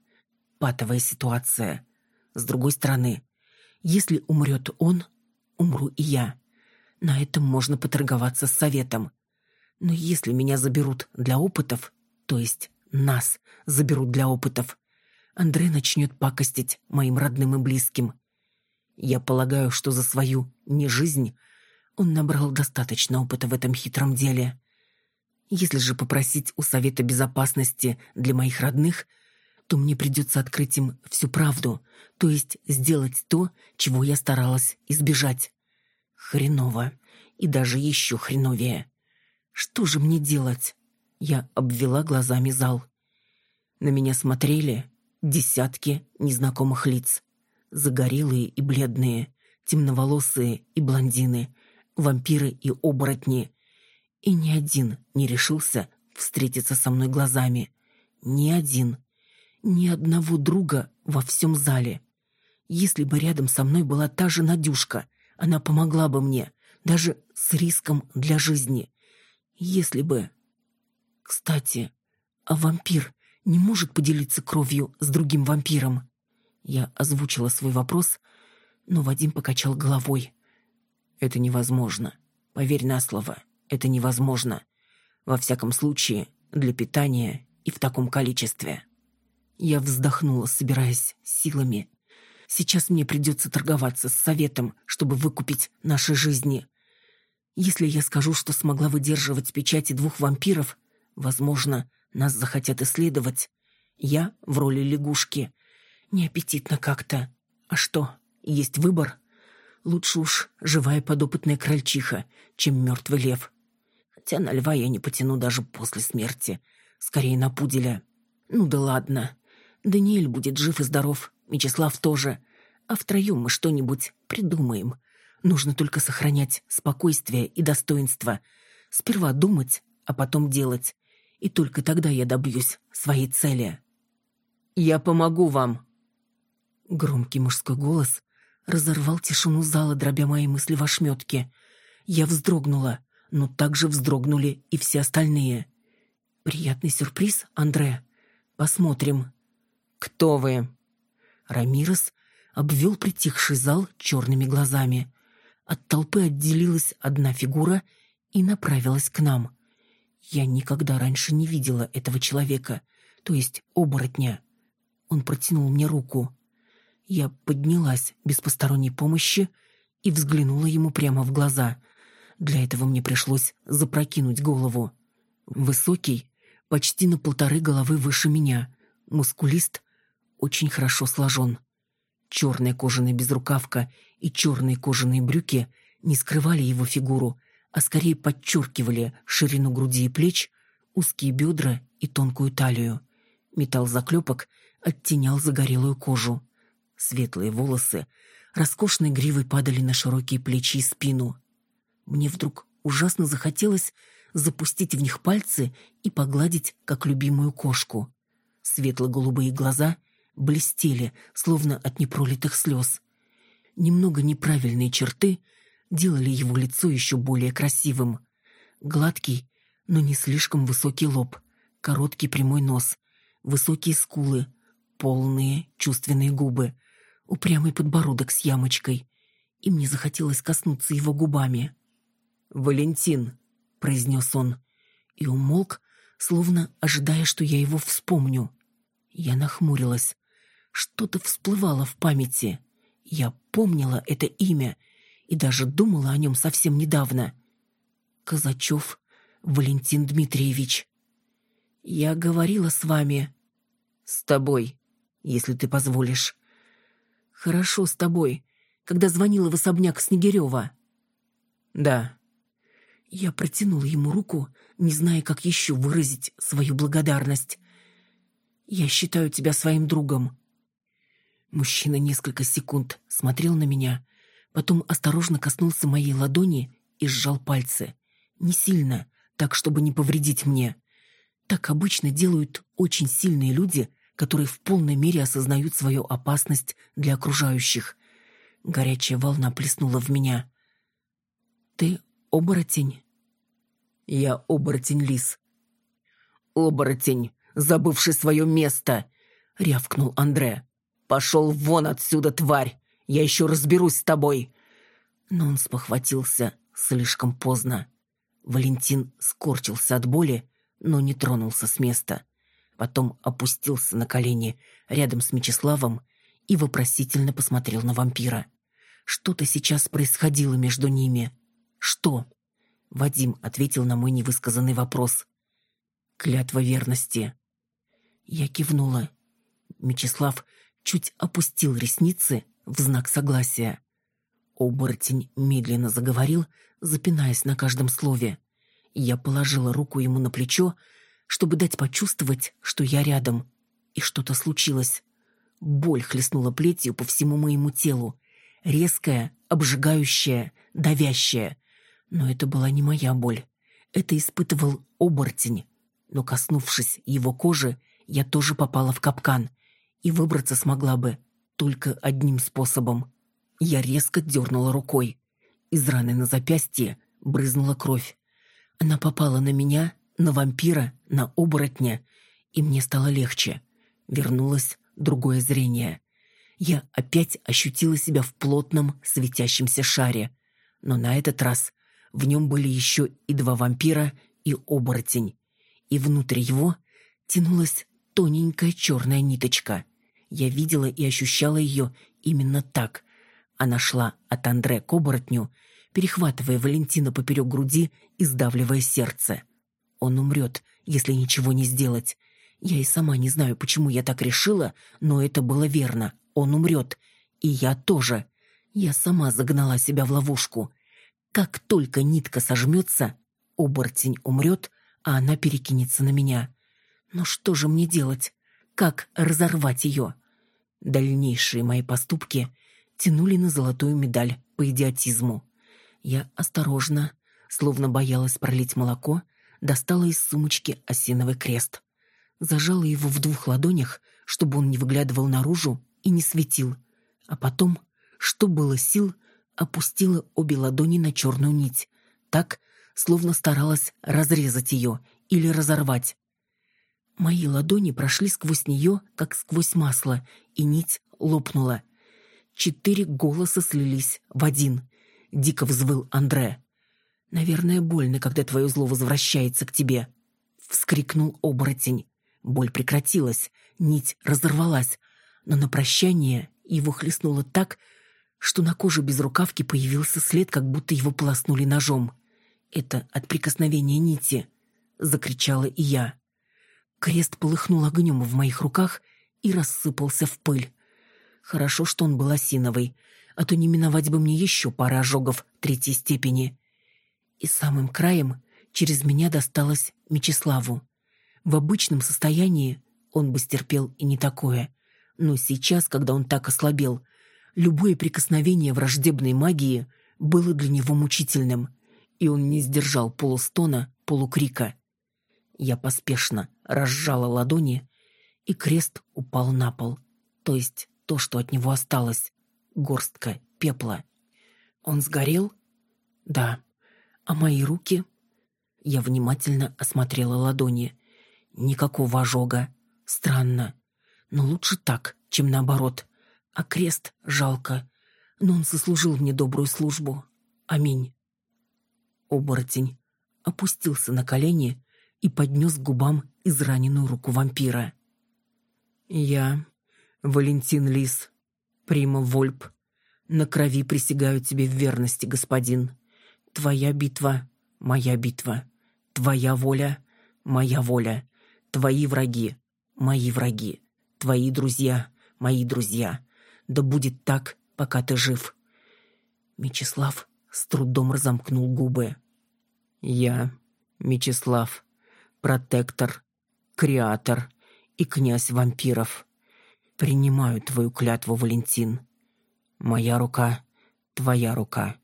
Патовая ситуация. С другой стороны, если умрет он, умру и я. На этом можно поторговаться с советом. Но если меня заберут для опытов, то есть нас заберут для опытов, Андрей начнет пакостить моим родным и близким. Я полагаю, что за свою не жизнь Он набрал достаточно опыта в этом хитром деле. Если же попросить у Совета Безопасности для моих родных, то мне придется открыть им всю правду, то есть сделать то, чего я старалась избежать. Хреново. И даже еще хреновее. Что же мне делать? Я обвела глазами зал. На меня смотрели десятки незнакомых лиц. Загорелые и бледные, темноволосые и блондины, вампиры и оборотни. И ни один не решился встретиться со мной глазами. Ни один. Ни одного друга во всем зале. Если бы рядом со мной была та же Надюшка, она помогла бы мне, даже с риском для жизни. Если бы... Кстати, а вампир не может поделиться кровью с другим вампиром? Я озвучила свой вопрос, но Вадим покачал головой. Это невозможно. Поверь на слово, это невозможно. Во всяком случае, для питания и в таком количестве. Я вздохнула, собираясь силами. Сейчас мне придется торговаться с советом, чтобы выкупить наши жизни. Если я скажу, что смогла выдерживать печати двух вампиров, возможно, нас захотят исследовать. Я в роли лягушки. Неаппетитно как-то. А что, есть выбор? Лучше уж живая подопытная крольчиха, чем мертвый лев. Хотя на льва я не потяну даже после смерти. Скорее на пуделя. Ну да ладно. Даниэль будет жив и здоров, Мечислав тоже. А втроем мы что-нибудь придумаем. Нужно только сохранять спокойствие и достоинство. Сперва думать, а потом делать. И только тогда я добьюсь своей цели. «Я помогу вам!» Громкий мужской голос разорвал тишину зала, дробя мои мысли в ошметке. Я вздрогнула, но также вздрогнули и все остальные. «Приятный сюрприз, Андре. Посмотрим». «Кто вы?» Рамирес обвел притихший зал черными глазами. От толпы отделилась одна фигура и направилась к нам. Я никогда раньше не видела этого человека, то есть оборотня. Он протянул мне руку. Я поднялась без посторонней помощи и взглянула ему прямо в глаза. Для этого мне пришлось запрокинуть голову. Высокий, почти на полторы головы выше меня, мускулист, очень хорошо сложен. Черная кожаная безрукавка и черные кожаные брюки не скрывали его фигуру, а скорее подчеркивали ширину груди и плеч, узкие бедра и тонкую талию. Металл заклепок оттенял загорелую кожу. Светлые волосы роскошной гривой падали на широкие плечи и спину. Мне вдруг ужасно захотелось запустить в них пальцы и погладить, как любимую кошку. Светло-голубые глаза блестели, словно от непролитых слез. Немного неправильные черты делали его лицо еще более красивым. Гладкий, но не слишком высокий лоб, короткий прямой нос, высокие скулы, полные чувственные губы, упрямый подбородок с ямочкой. И мне захотелось коснуться его губами. «Валентин», — произнес он, и умолк, словно ожидая, что я его вспомню. Я нахмурилась. Что-то всплывало в памяти. Я помнила это имя и даже думала о нем совсем недавно. Казачев Валентин Дмитриевич. Я говорила с вами. С тобой, если ты позволишь. Хорошо с тобой, когда звонила в особняк Снегирева. Да. Я протянула ему руку, не зная, как еще выразить свою благодарность. Я считаю тебя своим другом. Мужчина несколько секунд смотрел на меня, потом осторожно коснулся моей ладони и сжал пальцы. Не сильно, так, чтобы не повредить мне. Так обычно делают очень сильные люди, которые в полной мере осознают свою опасность для окружающих. Горячая волна плеснула в меня. «Ты оборотень?» «Я оборотень-лис». «Оборотень, забывший свое место!» — рявкнул Андре. «Пошел вон отсюда, тварь! Я еще разберусь с тобой!» Но он спохватился слишком поздно. Валентин скорчился от боли, но не тронулся с места. Потом опустился на колени рядом с Мечиславом и вопросительно посмотрел на вампира. Что-то сейчас происходило между ними. Что? Вадим ответил на мой невысказанный вопрос. Клятва верности. Я кивнула. Мечислав чуть опустил ресницы в знак согласия. Оборотень медленно заговорил, запинаясь на каждом слове. Я положила руку ему на плечо, чтобы дать почувствовать, что я рядом. И что-то случилось. Боль хлестнула плетью по всему моему телу. Резкая, обжигающая, давящая. Но это была не моя боль. Это испытывал оборотень. Но, коснувшись его кожи, я тоже попала в капкан. И выбраться смогла бы только одним способом. Я резко дернула рукой. Из раны на запястье брызнула кровь. Она попала на меня, на вампира, на оборотня, и мне стало легче. Вернулось другое зрение. Я опять ощутила себя в плотном светящемся шаре. Но на этот раз в нем были еще и два вампира и оборотень. И внутрь его тянулась тоненькая черная ниточка. Я видела и ощущала ее именно так. Она шла от Андре к оборотню, перехватывая Валентина поперек груди и сдавливая сердце. Он умрет, если ничего не сделать. Я и сама не знаю, почему я так решила, но это было верно. Он умрет. И я тоже. Я сама загнала себя в ловушку. Как только нитка сожмется, оборотень умрет, а она перекинется на меня. Но что же мне делать? Как разорвать ее? Дальнейшие мои поступки тянули на золотую медаль по идиотизму. Я осторожно, словно боялась пролить молоко, достала из сумочки осиновый крест. Зажала его в двух ладонях, чтобы он не выглядывал наружу и не светил. А потом, что было сил, опустила обе ладони на черную нить. Так, словно старалась разрезать ее или разорвать. Мои ладони прошли сквозь нее, как сквозь масло, и нить лопнула. Четыре голоса слились в один дико взвыл Андре. Наверное, больно, когда твое зло возвращается к тебе, вскрикнул оборотень. Боль прекратилась, нить разорвалась, но на прощание его хлестнуло так, что на коже без рукавки появился след, как будто его полоснули ножом. Это от прикосновения нити, закричала и я. Крест полыхнул огнем в моих руках и рассыпался в пыль. Хорошо, что он был осиновый, а то не миновать бы мне еще пара ожогов третьей степени. И самым краем через меня досталось Мечиславу. В обычном состоянии он бы стерпел и не такое. Но сейчас, когда он так ослабел, любое прикосновение враждебной магии было для него мучительным, и он не сдержал полустона, полукрика. Я поспешно разжала ладони, и крест упал на пол, то есть то, что от него осталось горстка пепла. Он сгорел? Да. А мои руки? Я внимательно осмотрела ладони. Никакого ожога. Странно. Но лучше так, чем наоборот. А крест жалко. Но он сослужил мне добрую службу. Аминь. Оборотень опустился на колени и поднес к губам израненную руку вампира. «Я, Валентин Лис, Прима Вольп, на крови присягаю тебе в верности, господин. Твоя битва — моя битва. Твоя воля — моя воля. Твои враги — мои враги. Твои друзья — мои друзья. Да будет так, пока ты жив. Мечислав с трудом разомкнул губы. Я, Мечислав, протектор, креатор и князь вампиров. Принимаю твою клятву, Валентин. Моя рука — твоя рука.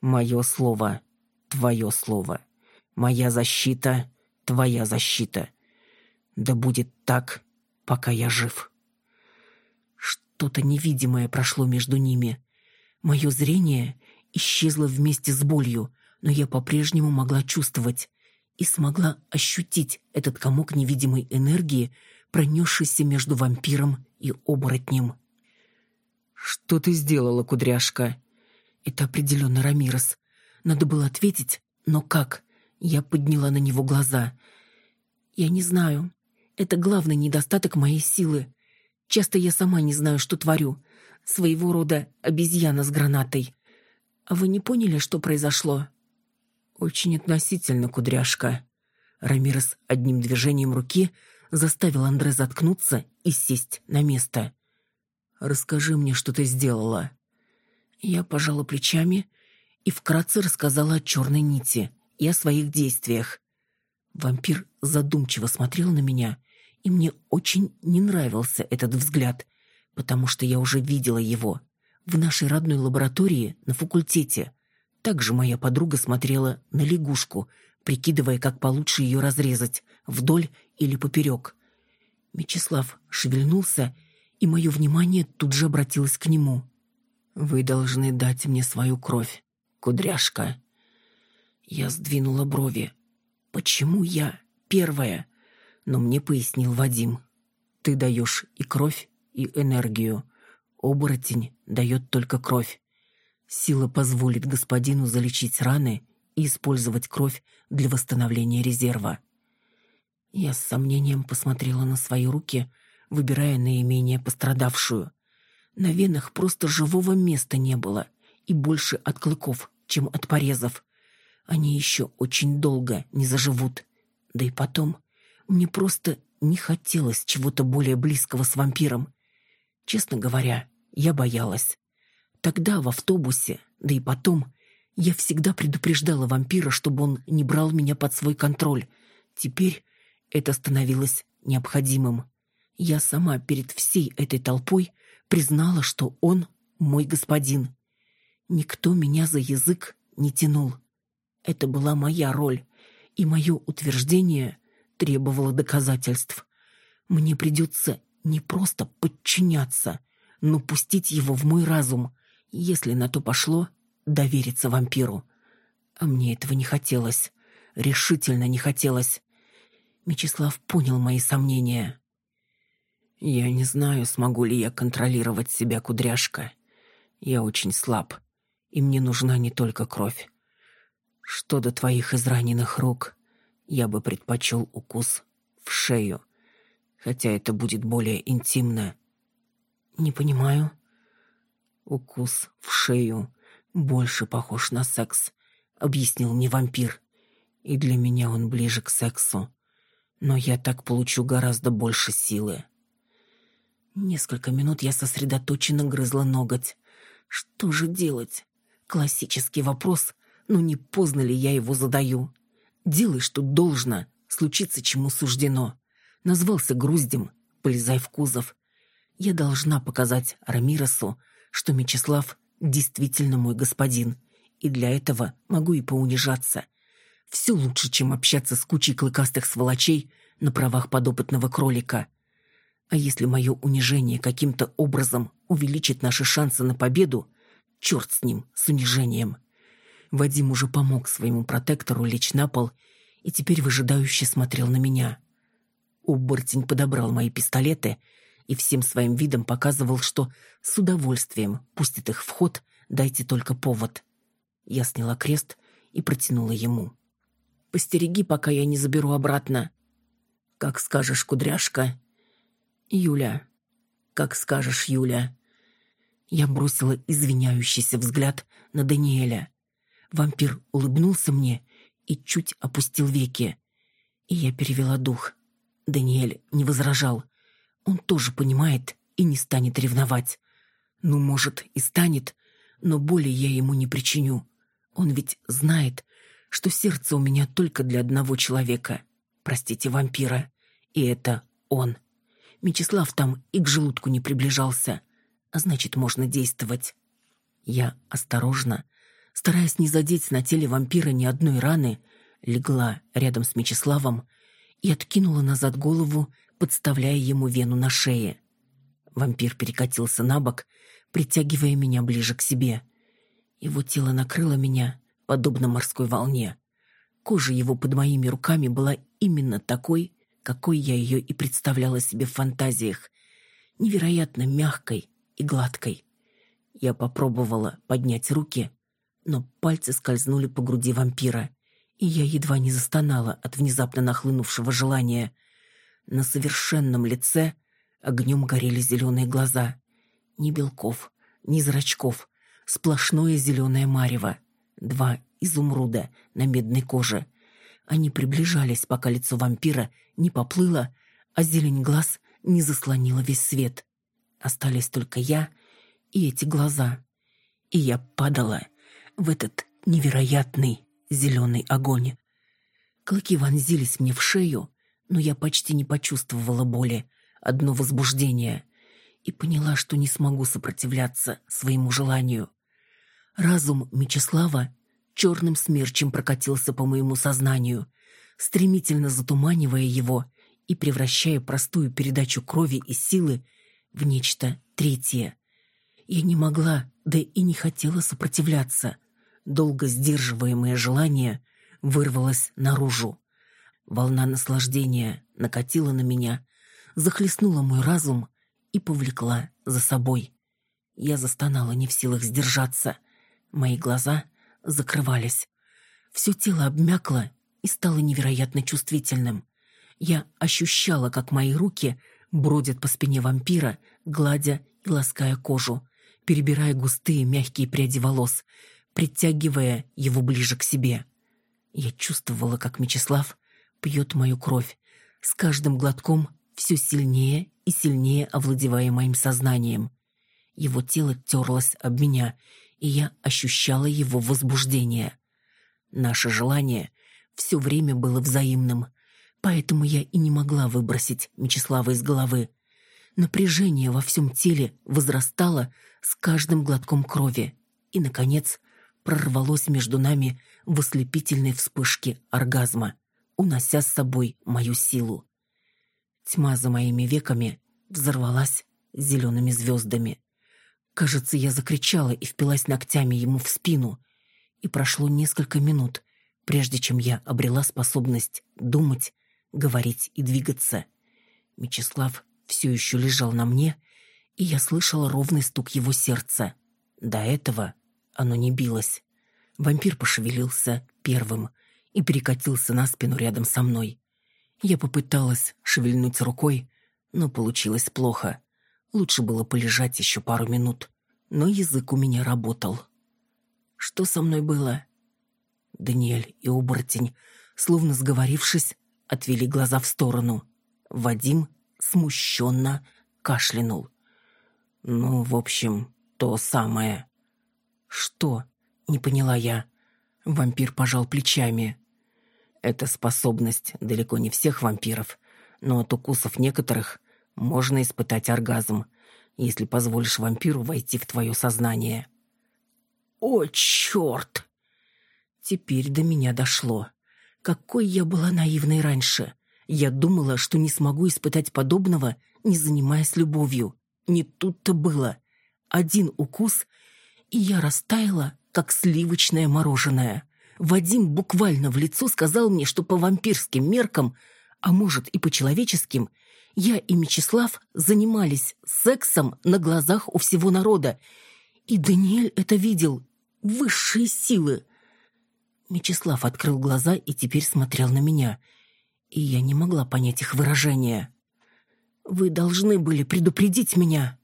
Мое слово — твое слово. Моя защита — твоя защита. Да будет так, пока я жив. Что-то невидимое прошло между ними. Мое зрение исчезло вместе с болью, но я по-прежнему могла чувствовать и смогла ощутить этот комок невидимой энергии, пронесшийся между вампиром и оборотнем. «Что ты сделала, кудряшка?» «Это определенно Рамирос. Надо было ответить, но как?» Я подняла на него глаза. «Я не знаю. Это главный недостаток моей силы. Часто я сама не знаю, что творю. Своего рода обезьяна с гранатой. А вы не поняли, что произошло?» Очень относительно, кудряшка. Рамирес одним движением руки заставил Андре заткнуться и сесть на место. «Расскажи мне, что ты сделала». Я пожала плечами и вкратце рассказала о черной нити и о своих действиях. Вампир задумчиво смотрел на меня, и мне очень не нравился этот взгляд, потому что я уже видела его в нашей родной лаборатории на факультете. Также моя подруга смотрела на лягушку, прикидывая, как получше ее разрезать, вдоль или поперек. Мечислав шевельнулся, и мое внимание тут же обратилось к нему. «Вы должны дать мне свою кровь, кудряшка». Я сдвинула брови. «Почему я первая?» Но мне пояснил Вадим. «Ты даешь и кровь, и энергию. Оборотень дает только кровь. Сила позволит господину залечить раны и использовать кровь для восстановления резерва. Я с сомнением посмотрела на свои руки, выбирая наименее пострадавшую. На венах просто живого места не было, и больше от клыков, чем от порезов. Они еще очень долго не заживут. Да и потом, мне просто не хотелось чего-то более близкого с вампиром. Честно говоря, я боялась. Тогда в автобусе, да и потом, я всегда предупреждала вампира, чтобы он не брал меня под свой контроль. Теперь это становилось необходимым. Я сама перед всей этой толпой признала, что он мой господин. Никто меня за язык не тянул. Это была моя роль, и мое утверждение требовало доказательств. Мне придется не просто подчиняться, но пустить его в мой разум, если на то пошло — довериться вампиру. А мне этого не хотелось. Решительно не хотелось. Мечислав понял мои сомнения. «Я не знаю, смогу ли я контролировать себя, кудряшка. Я очень слаб, и мне нужна не только кровь. Что до твоих израненных рук, я бы предпочел укус в шею, хотя это будет более интимно». «Не понимаю». «Укус в шею больше похож на секс», — объяснил мне вампир. «И для меня он ближе к сексу. Но я так получу гораздо больше силы». Несколько минут я сосредоточенно грызла ноготь. Что же делать? Классический вопрос, но не поздно ли я его задаю? Делай, что должно, случится, чему суждено. Назвался груздем, полезай в кузов. Я должна показать Рамиросу, что Мечислав действительно мой господин, и для этого могу и поунижаться. Все лучше, чем общаться с кучей клыкастых сволочей на правах подопытного кролика. А если мое унижение каким-то образом увеличит наши шансы на победу, черт с ним, с унижением. Вадим уже помог своему протектору лечь на пол и теперь выжидающе смотрел на меня. Оборотень подобрал мои пистолеты — и всем своим видом показывал, что с удовольствием пустит их в ход, дайте только повод. Я сняла крест и протянула ему. «Постереги, пока я не заберу обратно». «Как скажешь, кудряшка». «Юля». «Как скажешь, Юля». Я бросила извиняющийся взгляд на Даниэля. Вампир улыбнулся мне и чуть опустил веки. И я перевела дух. Даниэль не возражал, он тоже понимает и не станет ревновать. Ну, может, и станет, но боли я ему не причиню. Он ведь знает, что сердце у меня только для одного человека. Простите, вампира. И это он. Мечислав там и к желудку не приближался. А значит, можно действовать. Я осторожно, стараясь не задеть на теле вампира ни одной раны, легла рядом с Мечиславом и откинула назад голову, подставляя ему вену на шее. Вампир перекатился на бок, притягивая меня ближе к себе. Его тело накрыло меня, подобно морской волне. Кожа его под моими руками была именно такой, какой я ее и представляла себе в фантазиях. Невероятно мягкой и гладкой. Я попробовала поднять руки, но пальцы скользнули по груди вампира, и я едва не застонала от внезапно нахлынувшего желания. На совершенном лице огнем горели зеленые глаза. Ни белков, ни зрачков, сплошное зеленое марево. Два изумруда на медной коже. Они приближались, пока лицо вампира не поплыло, а зелень глаз не заслонила весь свет. Остались только я и эти глаза. И я падала в этот невероятный зеленый огонь. Клыки вонзились мне в шею, но я почти не почувствовала боли, одно возбуждение, и поняла, что не смогу сопротивляться своему желанию. Разум Мечислава черным смерчем прокатился по моему сознанию, стремительно затуманивая его и превращая простую передачу крови и силы в нечто третье. Я не могла, да и не хотела сопротивляться. Долго сдерживаемое желание вырвалось наружу. Волна наслаждения накатила на меня, захлестнула мой разум и повлекла за собой. Я застонала не в силах сдержаться. Мои глаза закрывались. Все тело обмякло и стало невероятно чувствительным. Я ощущала, как мои руки бродят по спине вампира, гладя и лаская кожу, перебирая густые мягкие пряди волос, притягивая его ближе к себе. Я чувствовала, как Мечислав пьет мою кровь, с каждым глотком все сильнее и сильнее овладевая моим сознанием. Его тело терлось об меня, и я ощущала его возбуждение. Наше желание все время было взаимным, поэтому я и не могла выбросить Мечислава из головы. Напряжение во всем теле возрастало с каждым глотком крови и, наконец, прорвалось между нами в ослепительной вспышке оргазма унося с собой мою силу. Тьма за моими веками взорвалась зелеными звездами. Кажется, я закричала и впилась ногтями ему в спину. И прошло несколько минут, прежде чем я обрела способность думать, говорить и двигаться. Мечислав все еще лежал на мне, и я слышала ровный стук его сердца. До этого оно не билось. Вампир пошевелился первым — и перекатился на спину рядом со мной. Я попыталась шевельнуть рукой, но получилось плохо. Лучше было полежать еще пару минут, но язык у меня работал. Что со мной было? Даниэль и оборотень, словно сговорившись, отвели глаза в сторону. Вадим смущенно кашлянул. «Ну, в общем, то самое». «Что?» — не поняла я. Вампир пожал плечами. Это способность далеко не всех вампиров, но от укусов некоторых можно испытать оргазм, если позволишь вампиру войти в твое сознание. О, черт! Теперь до меня дошло. Какой я была наивной раньше. Я думала, что не смогу испытать подобного, не занимаясь любовью. Не тут-то было. Один укус, и я растаяла, как сливочное мороженое. Вадим буквально в лицо сказал мне, что по вампирским меркам, а может и по человеческим, я и Мечислав занимались сексом на глазах у всего народа. И Даниэль это видел. Высшие силы. Мечислав открыл глаза и теперь смотрел на меня. И я не могла понять их выражения. «Вы должны были предупредить меня».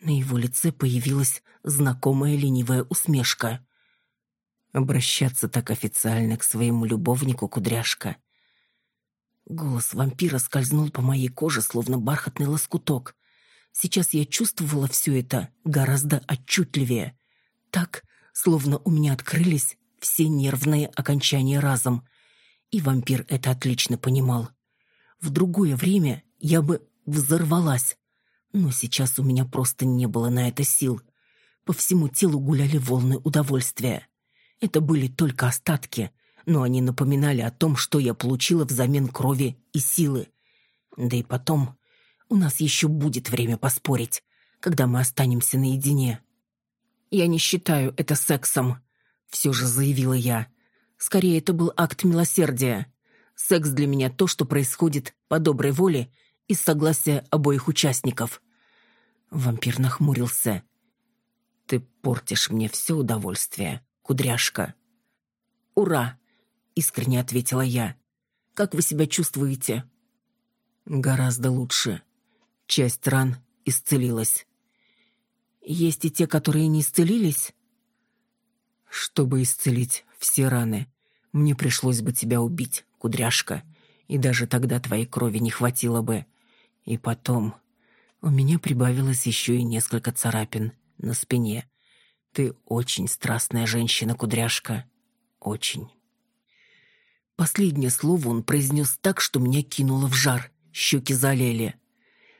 На его лице появилась знакомая ленивая усмешка обращаться так официально к своему любовнику кудряшка. Голос вампира скользнул по моей коже, словно бархатный лоскуток. Сейчас я чувствовала все это гораздо отчетливее. Так, словно у меня открылись все нервные окончания разом. И вампир это отлично понимал. В другое время я бы взорвалась. Но сейчас у меня просто не было на это сил. По всему телу гуляли волны удовольствия. Это были только остатки, но они напоминали о том, что я получила взамен крови и силы. Да и потом, у нас еще будет время поспорить, когда мы останемся наедине. «Я не считаю это сексом», — все же заявила я. «Скорее, это был акт милосердия. Секс для меня то, что происходит по доброй воле и согласия обоих участников». Вампир нахмурился. «Ты портишь мне все удовольствие кудряшка. «Ура!» — искренне ответила я. «Как вы себя чувствуете?» «Гораздо лучше. Часть ран исцелилась». «Есть и те, которые не исцелились?» «Чтобы исцелить все раны. Мне пришлось бы тебя убить, кудряшка, и даже тогда твоей крови не хватило бы. И потом... У меня прибавилось еще и несколько царапин на спине. Ты очень страстная женщина, кудряшка. Очень. Последнее слово он произнес так, что меня кинуло в жар, щеки залили.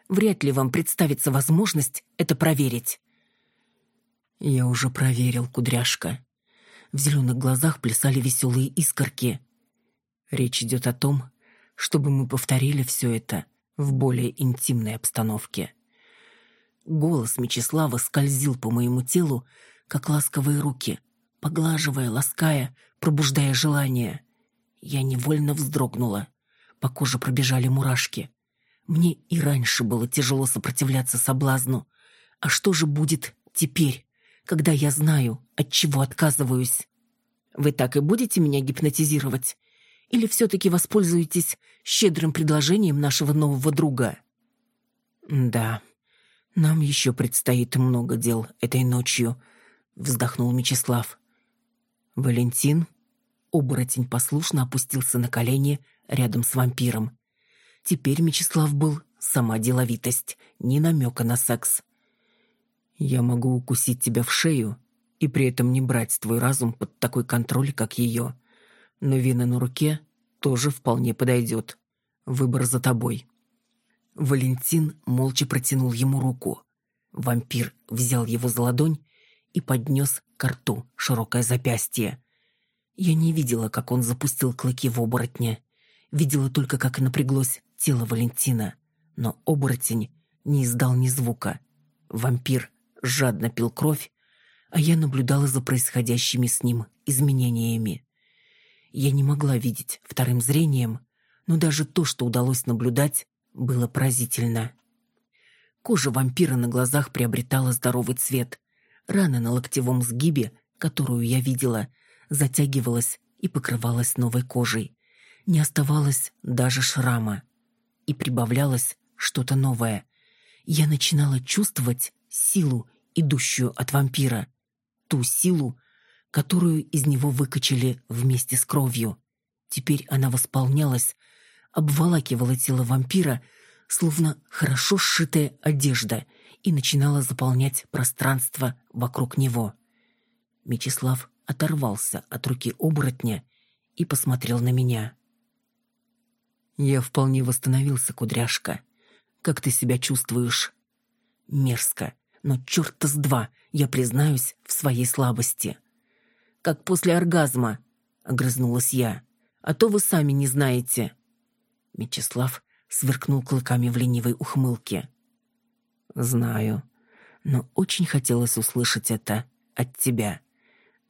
Вряд ли вам представится возможность это проверить. Я уже проверил, кудряшка. В зеленых глазах плясали веселые искорки. Речь идет о том, чтобы мы повторили все это в более интимной обстановке. Голос Мечислава скользил по моему телу, как ласковые руки, поглаживая, лаская, пробуждая желание. Я невольно вздрогнула. По коже пробежали мурашки. Мне и раньше было тяжело сопротивляться соблазну. А что же будет теперь, когда я знаю, от чего отказываюсь? Вы так и будете меня гипнотизировать? Или все-таки воспользуетесь щедрым предложением нашего нового друга? Да, нам еще предстоит много дел этой ночью, вздохнул Мечислав. Валентин, оборотень послушно опустился на колени рядом с вампиром. Теперь Мечислав был сама деловитость, ни намека на секс. «Я могу укусить тебя в шею и при этом не брать твой разум под такой контроль, как ее но вина на руке тоже вполне подойдет. Выбор за тобой». Валентин молча протянул ему руку. Вампир взял его за ладонь и поднес к рту широкое запястье. Я не видела, как он запустил клыки в оборотня. Видела только, как напряглось тело Валентина. Но оборотень не издал ни звука. Вампир жадно пил кровь, а я наблюдала за происходящими с ним изменениями. Я не могла видеть вторым зрением, но даже то, что удалось наблюдать, было поразительно. Кожа вампира на глазах приобретала здоровый цвет. Рана на локтевом сгибе, которую я видела, затягивалась и покрывалась новой кожей. Не оставалось даже шрама. И прибавлялось что-то новое. Я начинала чувствовать силу, идущую от вампира. Ту силу, которую из него выкачали вместе с кровью. Теперь она восполнялась, обволакивала тело вампира, словно хорошо сшитая одежда, и начинала заполнять пространство вокруг него. Мечислав оторвался от руки оборотня и посмотрел на меня. «Я вполне восстановился, кудряшка. Как ты себя чувствуешь?» «Мерзко, но черта с два, я признаюсь в своей слабости» как после оргазма», — огрызнулась я. «А то вы сами не знаете». Мечислав сверкнул клыками в ленивой ухмылке. «Знаю, но очень хотелось услышать это от тебя.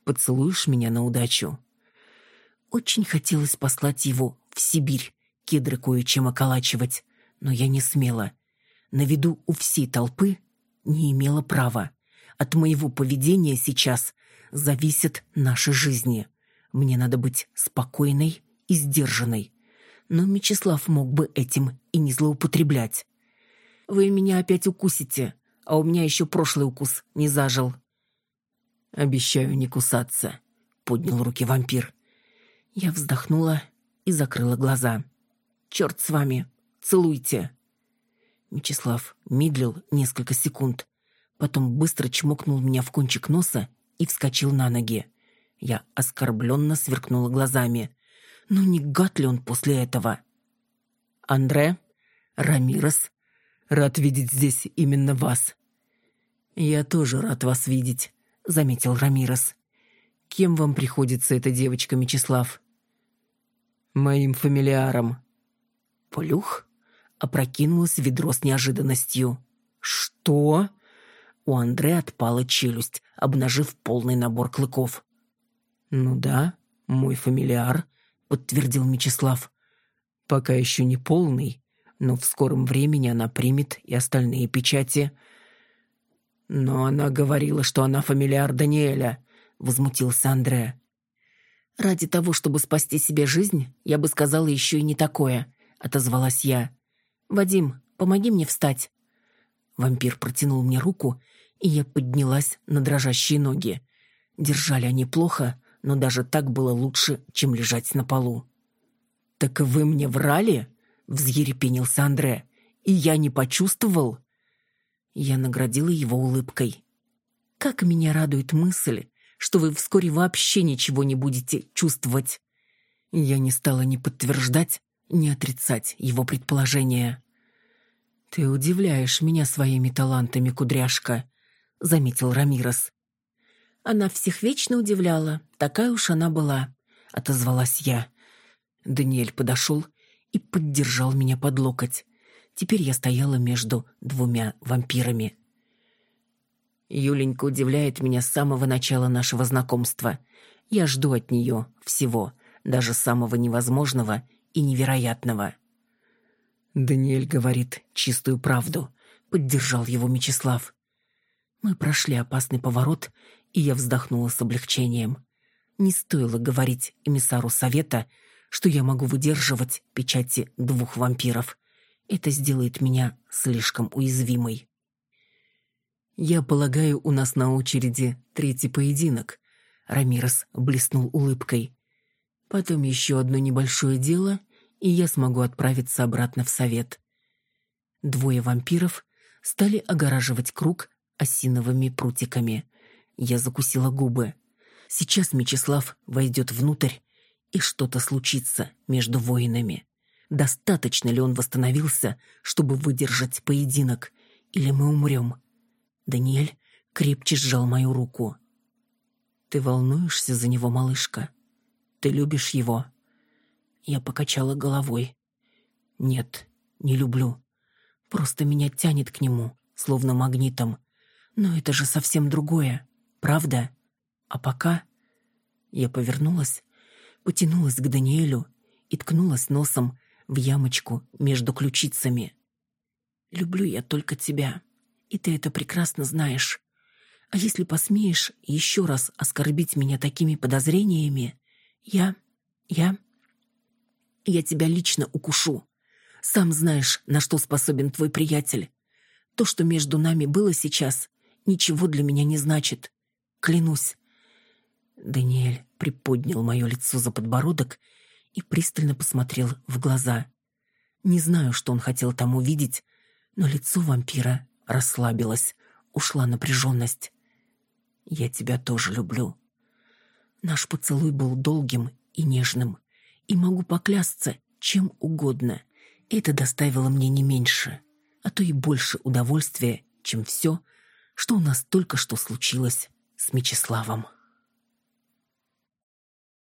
Поцелуешь меня на удачу?» Очень хотелось послать его в Сибирь, кедры кое-чем околачивать, но я не смела. На виду у всей толпы не имела права. От моего поведения сейчас зависят наши жизни. Мне надо быть спокойной и сдержанной. Но Мечислав мог бы этим и не злоупотреблять. «Вы меня опять укусите, а у меня еще прошлый укус не зажил». «Обещаю не кусаться», — поднял руки вампир. Я вздохнула и закрыла глаза. «Черт с вами! Целуйте!» Мечислав медлил несколько секунд, потом быстро чмокнул меня в кончик носа и вскочил на ноги. Я оскорбленно сверкнула глазами. Ну не гад ли он после этого? «Андре? Рамирес? Рад видеть здесь именно вас». «Я тоже рад вас видеть», — заметил Рамирес. «Кем вам приходится эта девочка, Мечислав?» «Моим фамилиаром». «Плюх?» — опрокинулось ведро с неожиданностью. «Что?» У Андре отпала челюсть, обнажив полный набор клыков. «Ну да, мой фамилиар», — подтвердил Мечислав. «Пока еще не полный, но в скором времени она примет и остальные печати». «Но она говорила, что она фамилиар Даниэля», — возмутился Андре. «Ради того, чтобы спасти себе жизнь, я бы сказала еще и не такое», — отозвалась я. «Вадим, помоги мне встать». Вампир протянул мне руку, и я поднялась на дрожащие ноги. Держали они плохо, но даже так было лучше, чем лежать на полу. «Так вы мне врали?» — взъерепенился Андре. «И я не почувствовал?» Я наградила его улыбкой. «Как меня радует мысль, что вы вскоре вообще ничего не будете чувствовать!» Я не стала ни подтверждать, ни отрицать его предположение. «Ты удивляешь меня своими талантами, кудряшка», — заметил Рамирос. «Она всех вечно удивляла, такая уж она была», — отозвалась я. Даниэль подошел и поддержал меня под локоть. Теперь я стояла между двумя вампирами. Юленька удивляет меня с самого начала нашего знакомства. Я жду от нее всего, даже самого невозможного и невероятного. Даниэль говорит чистую правду, поддержал его Мечислав. Мы прошли опасный поворот, и я вздохнула с облегчением. Не стоило говорить эмиссару совета, что я могу выдерживать печати двух вампиров. Это сделает меня слишком уязвимой. «Я полагаю, у нас на очереди третий поединок», — Рамирос блеснул улыбкой. «Потом еще одно небольшое дело, и я смогу отправиться обратно в совет». Двое вампиров стали огораживать круг осиновыми прутиками. Я закусила губы. Сейчас Мечислав войдет внутрь, и что-то случится между воинами. Достаточно ли он восстановился, чтобы выдержать поединок, или мы умрем? Даниэль крепче сжал мою руку. «Ты волнуешься за него, малышка? Ты любишь его?» Я покачала головой. «Нет, не люблю. Просто меня тянет к нему, словно магнитом. Но это же совсем другое, правда? А пока...» Я повернулась, потянулась к Даниэлю и ткнулась носом в ямочку между ключицами. «Люблю я только тебя, и ты это прекрасно знаешь. А если посмеешь еще раз оскорбить меня такими подозрениями, я... я... я тебя лично укушу. Сам знаешь, на что способен твой приятель. То, что между нами было сейчас, ничего для меня не значит. Клянусь». Даниэль приподнял мое лицо за подбородок и пристально посмотрел в глаза. Не знаю, что он хотел там увидеть, но лицо вампира расслабилось, ушла напряженность. «Я тебя тоже люблю». Наш поцелуй был долгим и нежным, и могу поклясться чем угодно. Это доставило мне не меньше, а то и больше удовольствия, чем все, что у нас только что случилось с Мечиславом.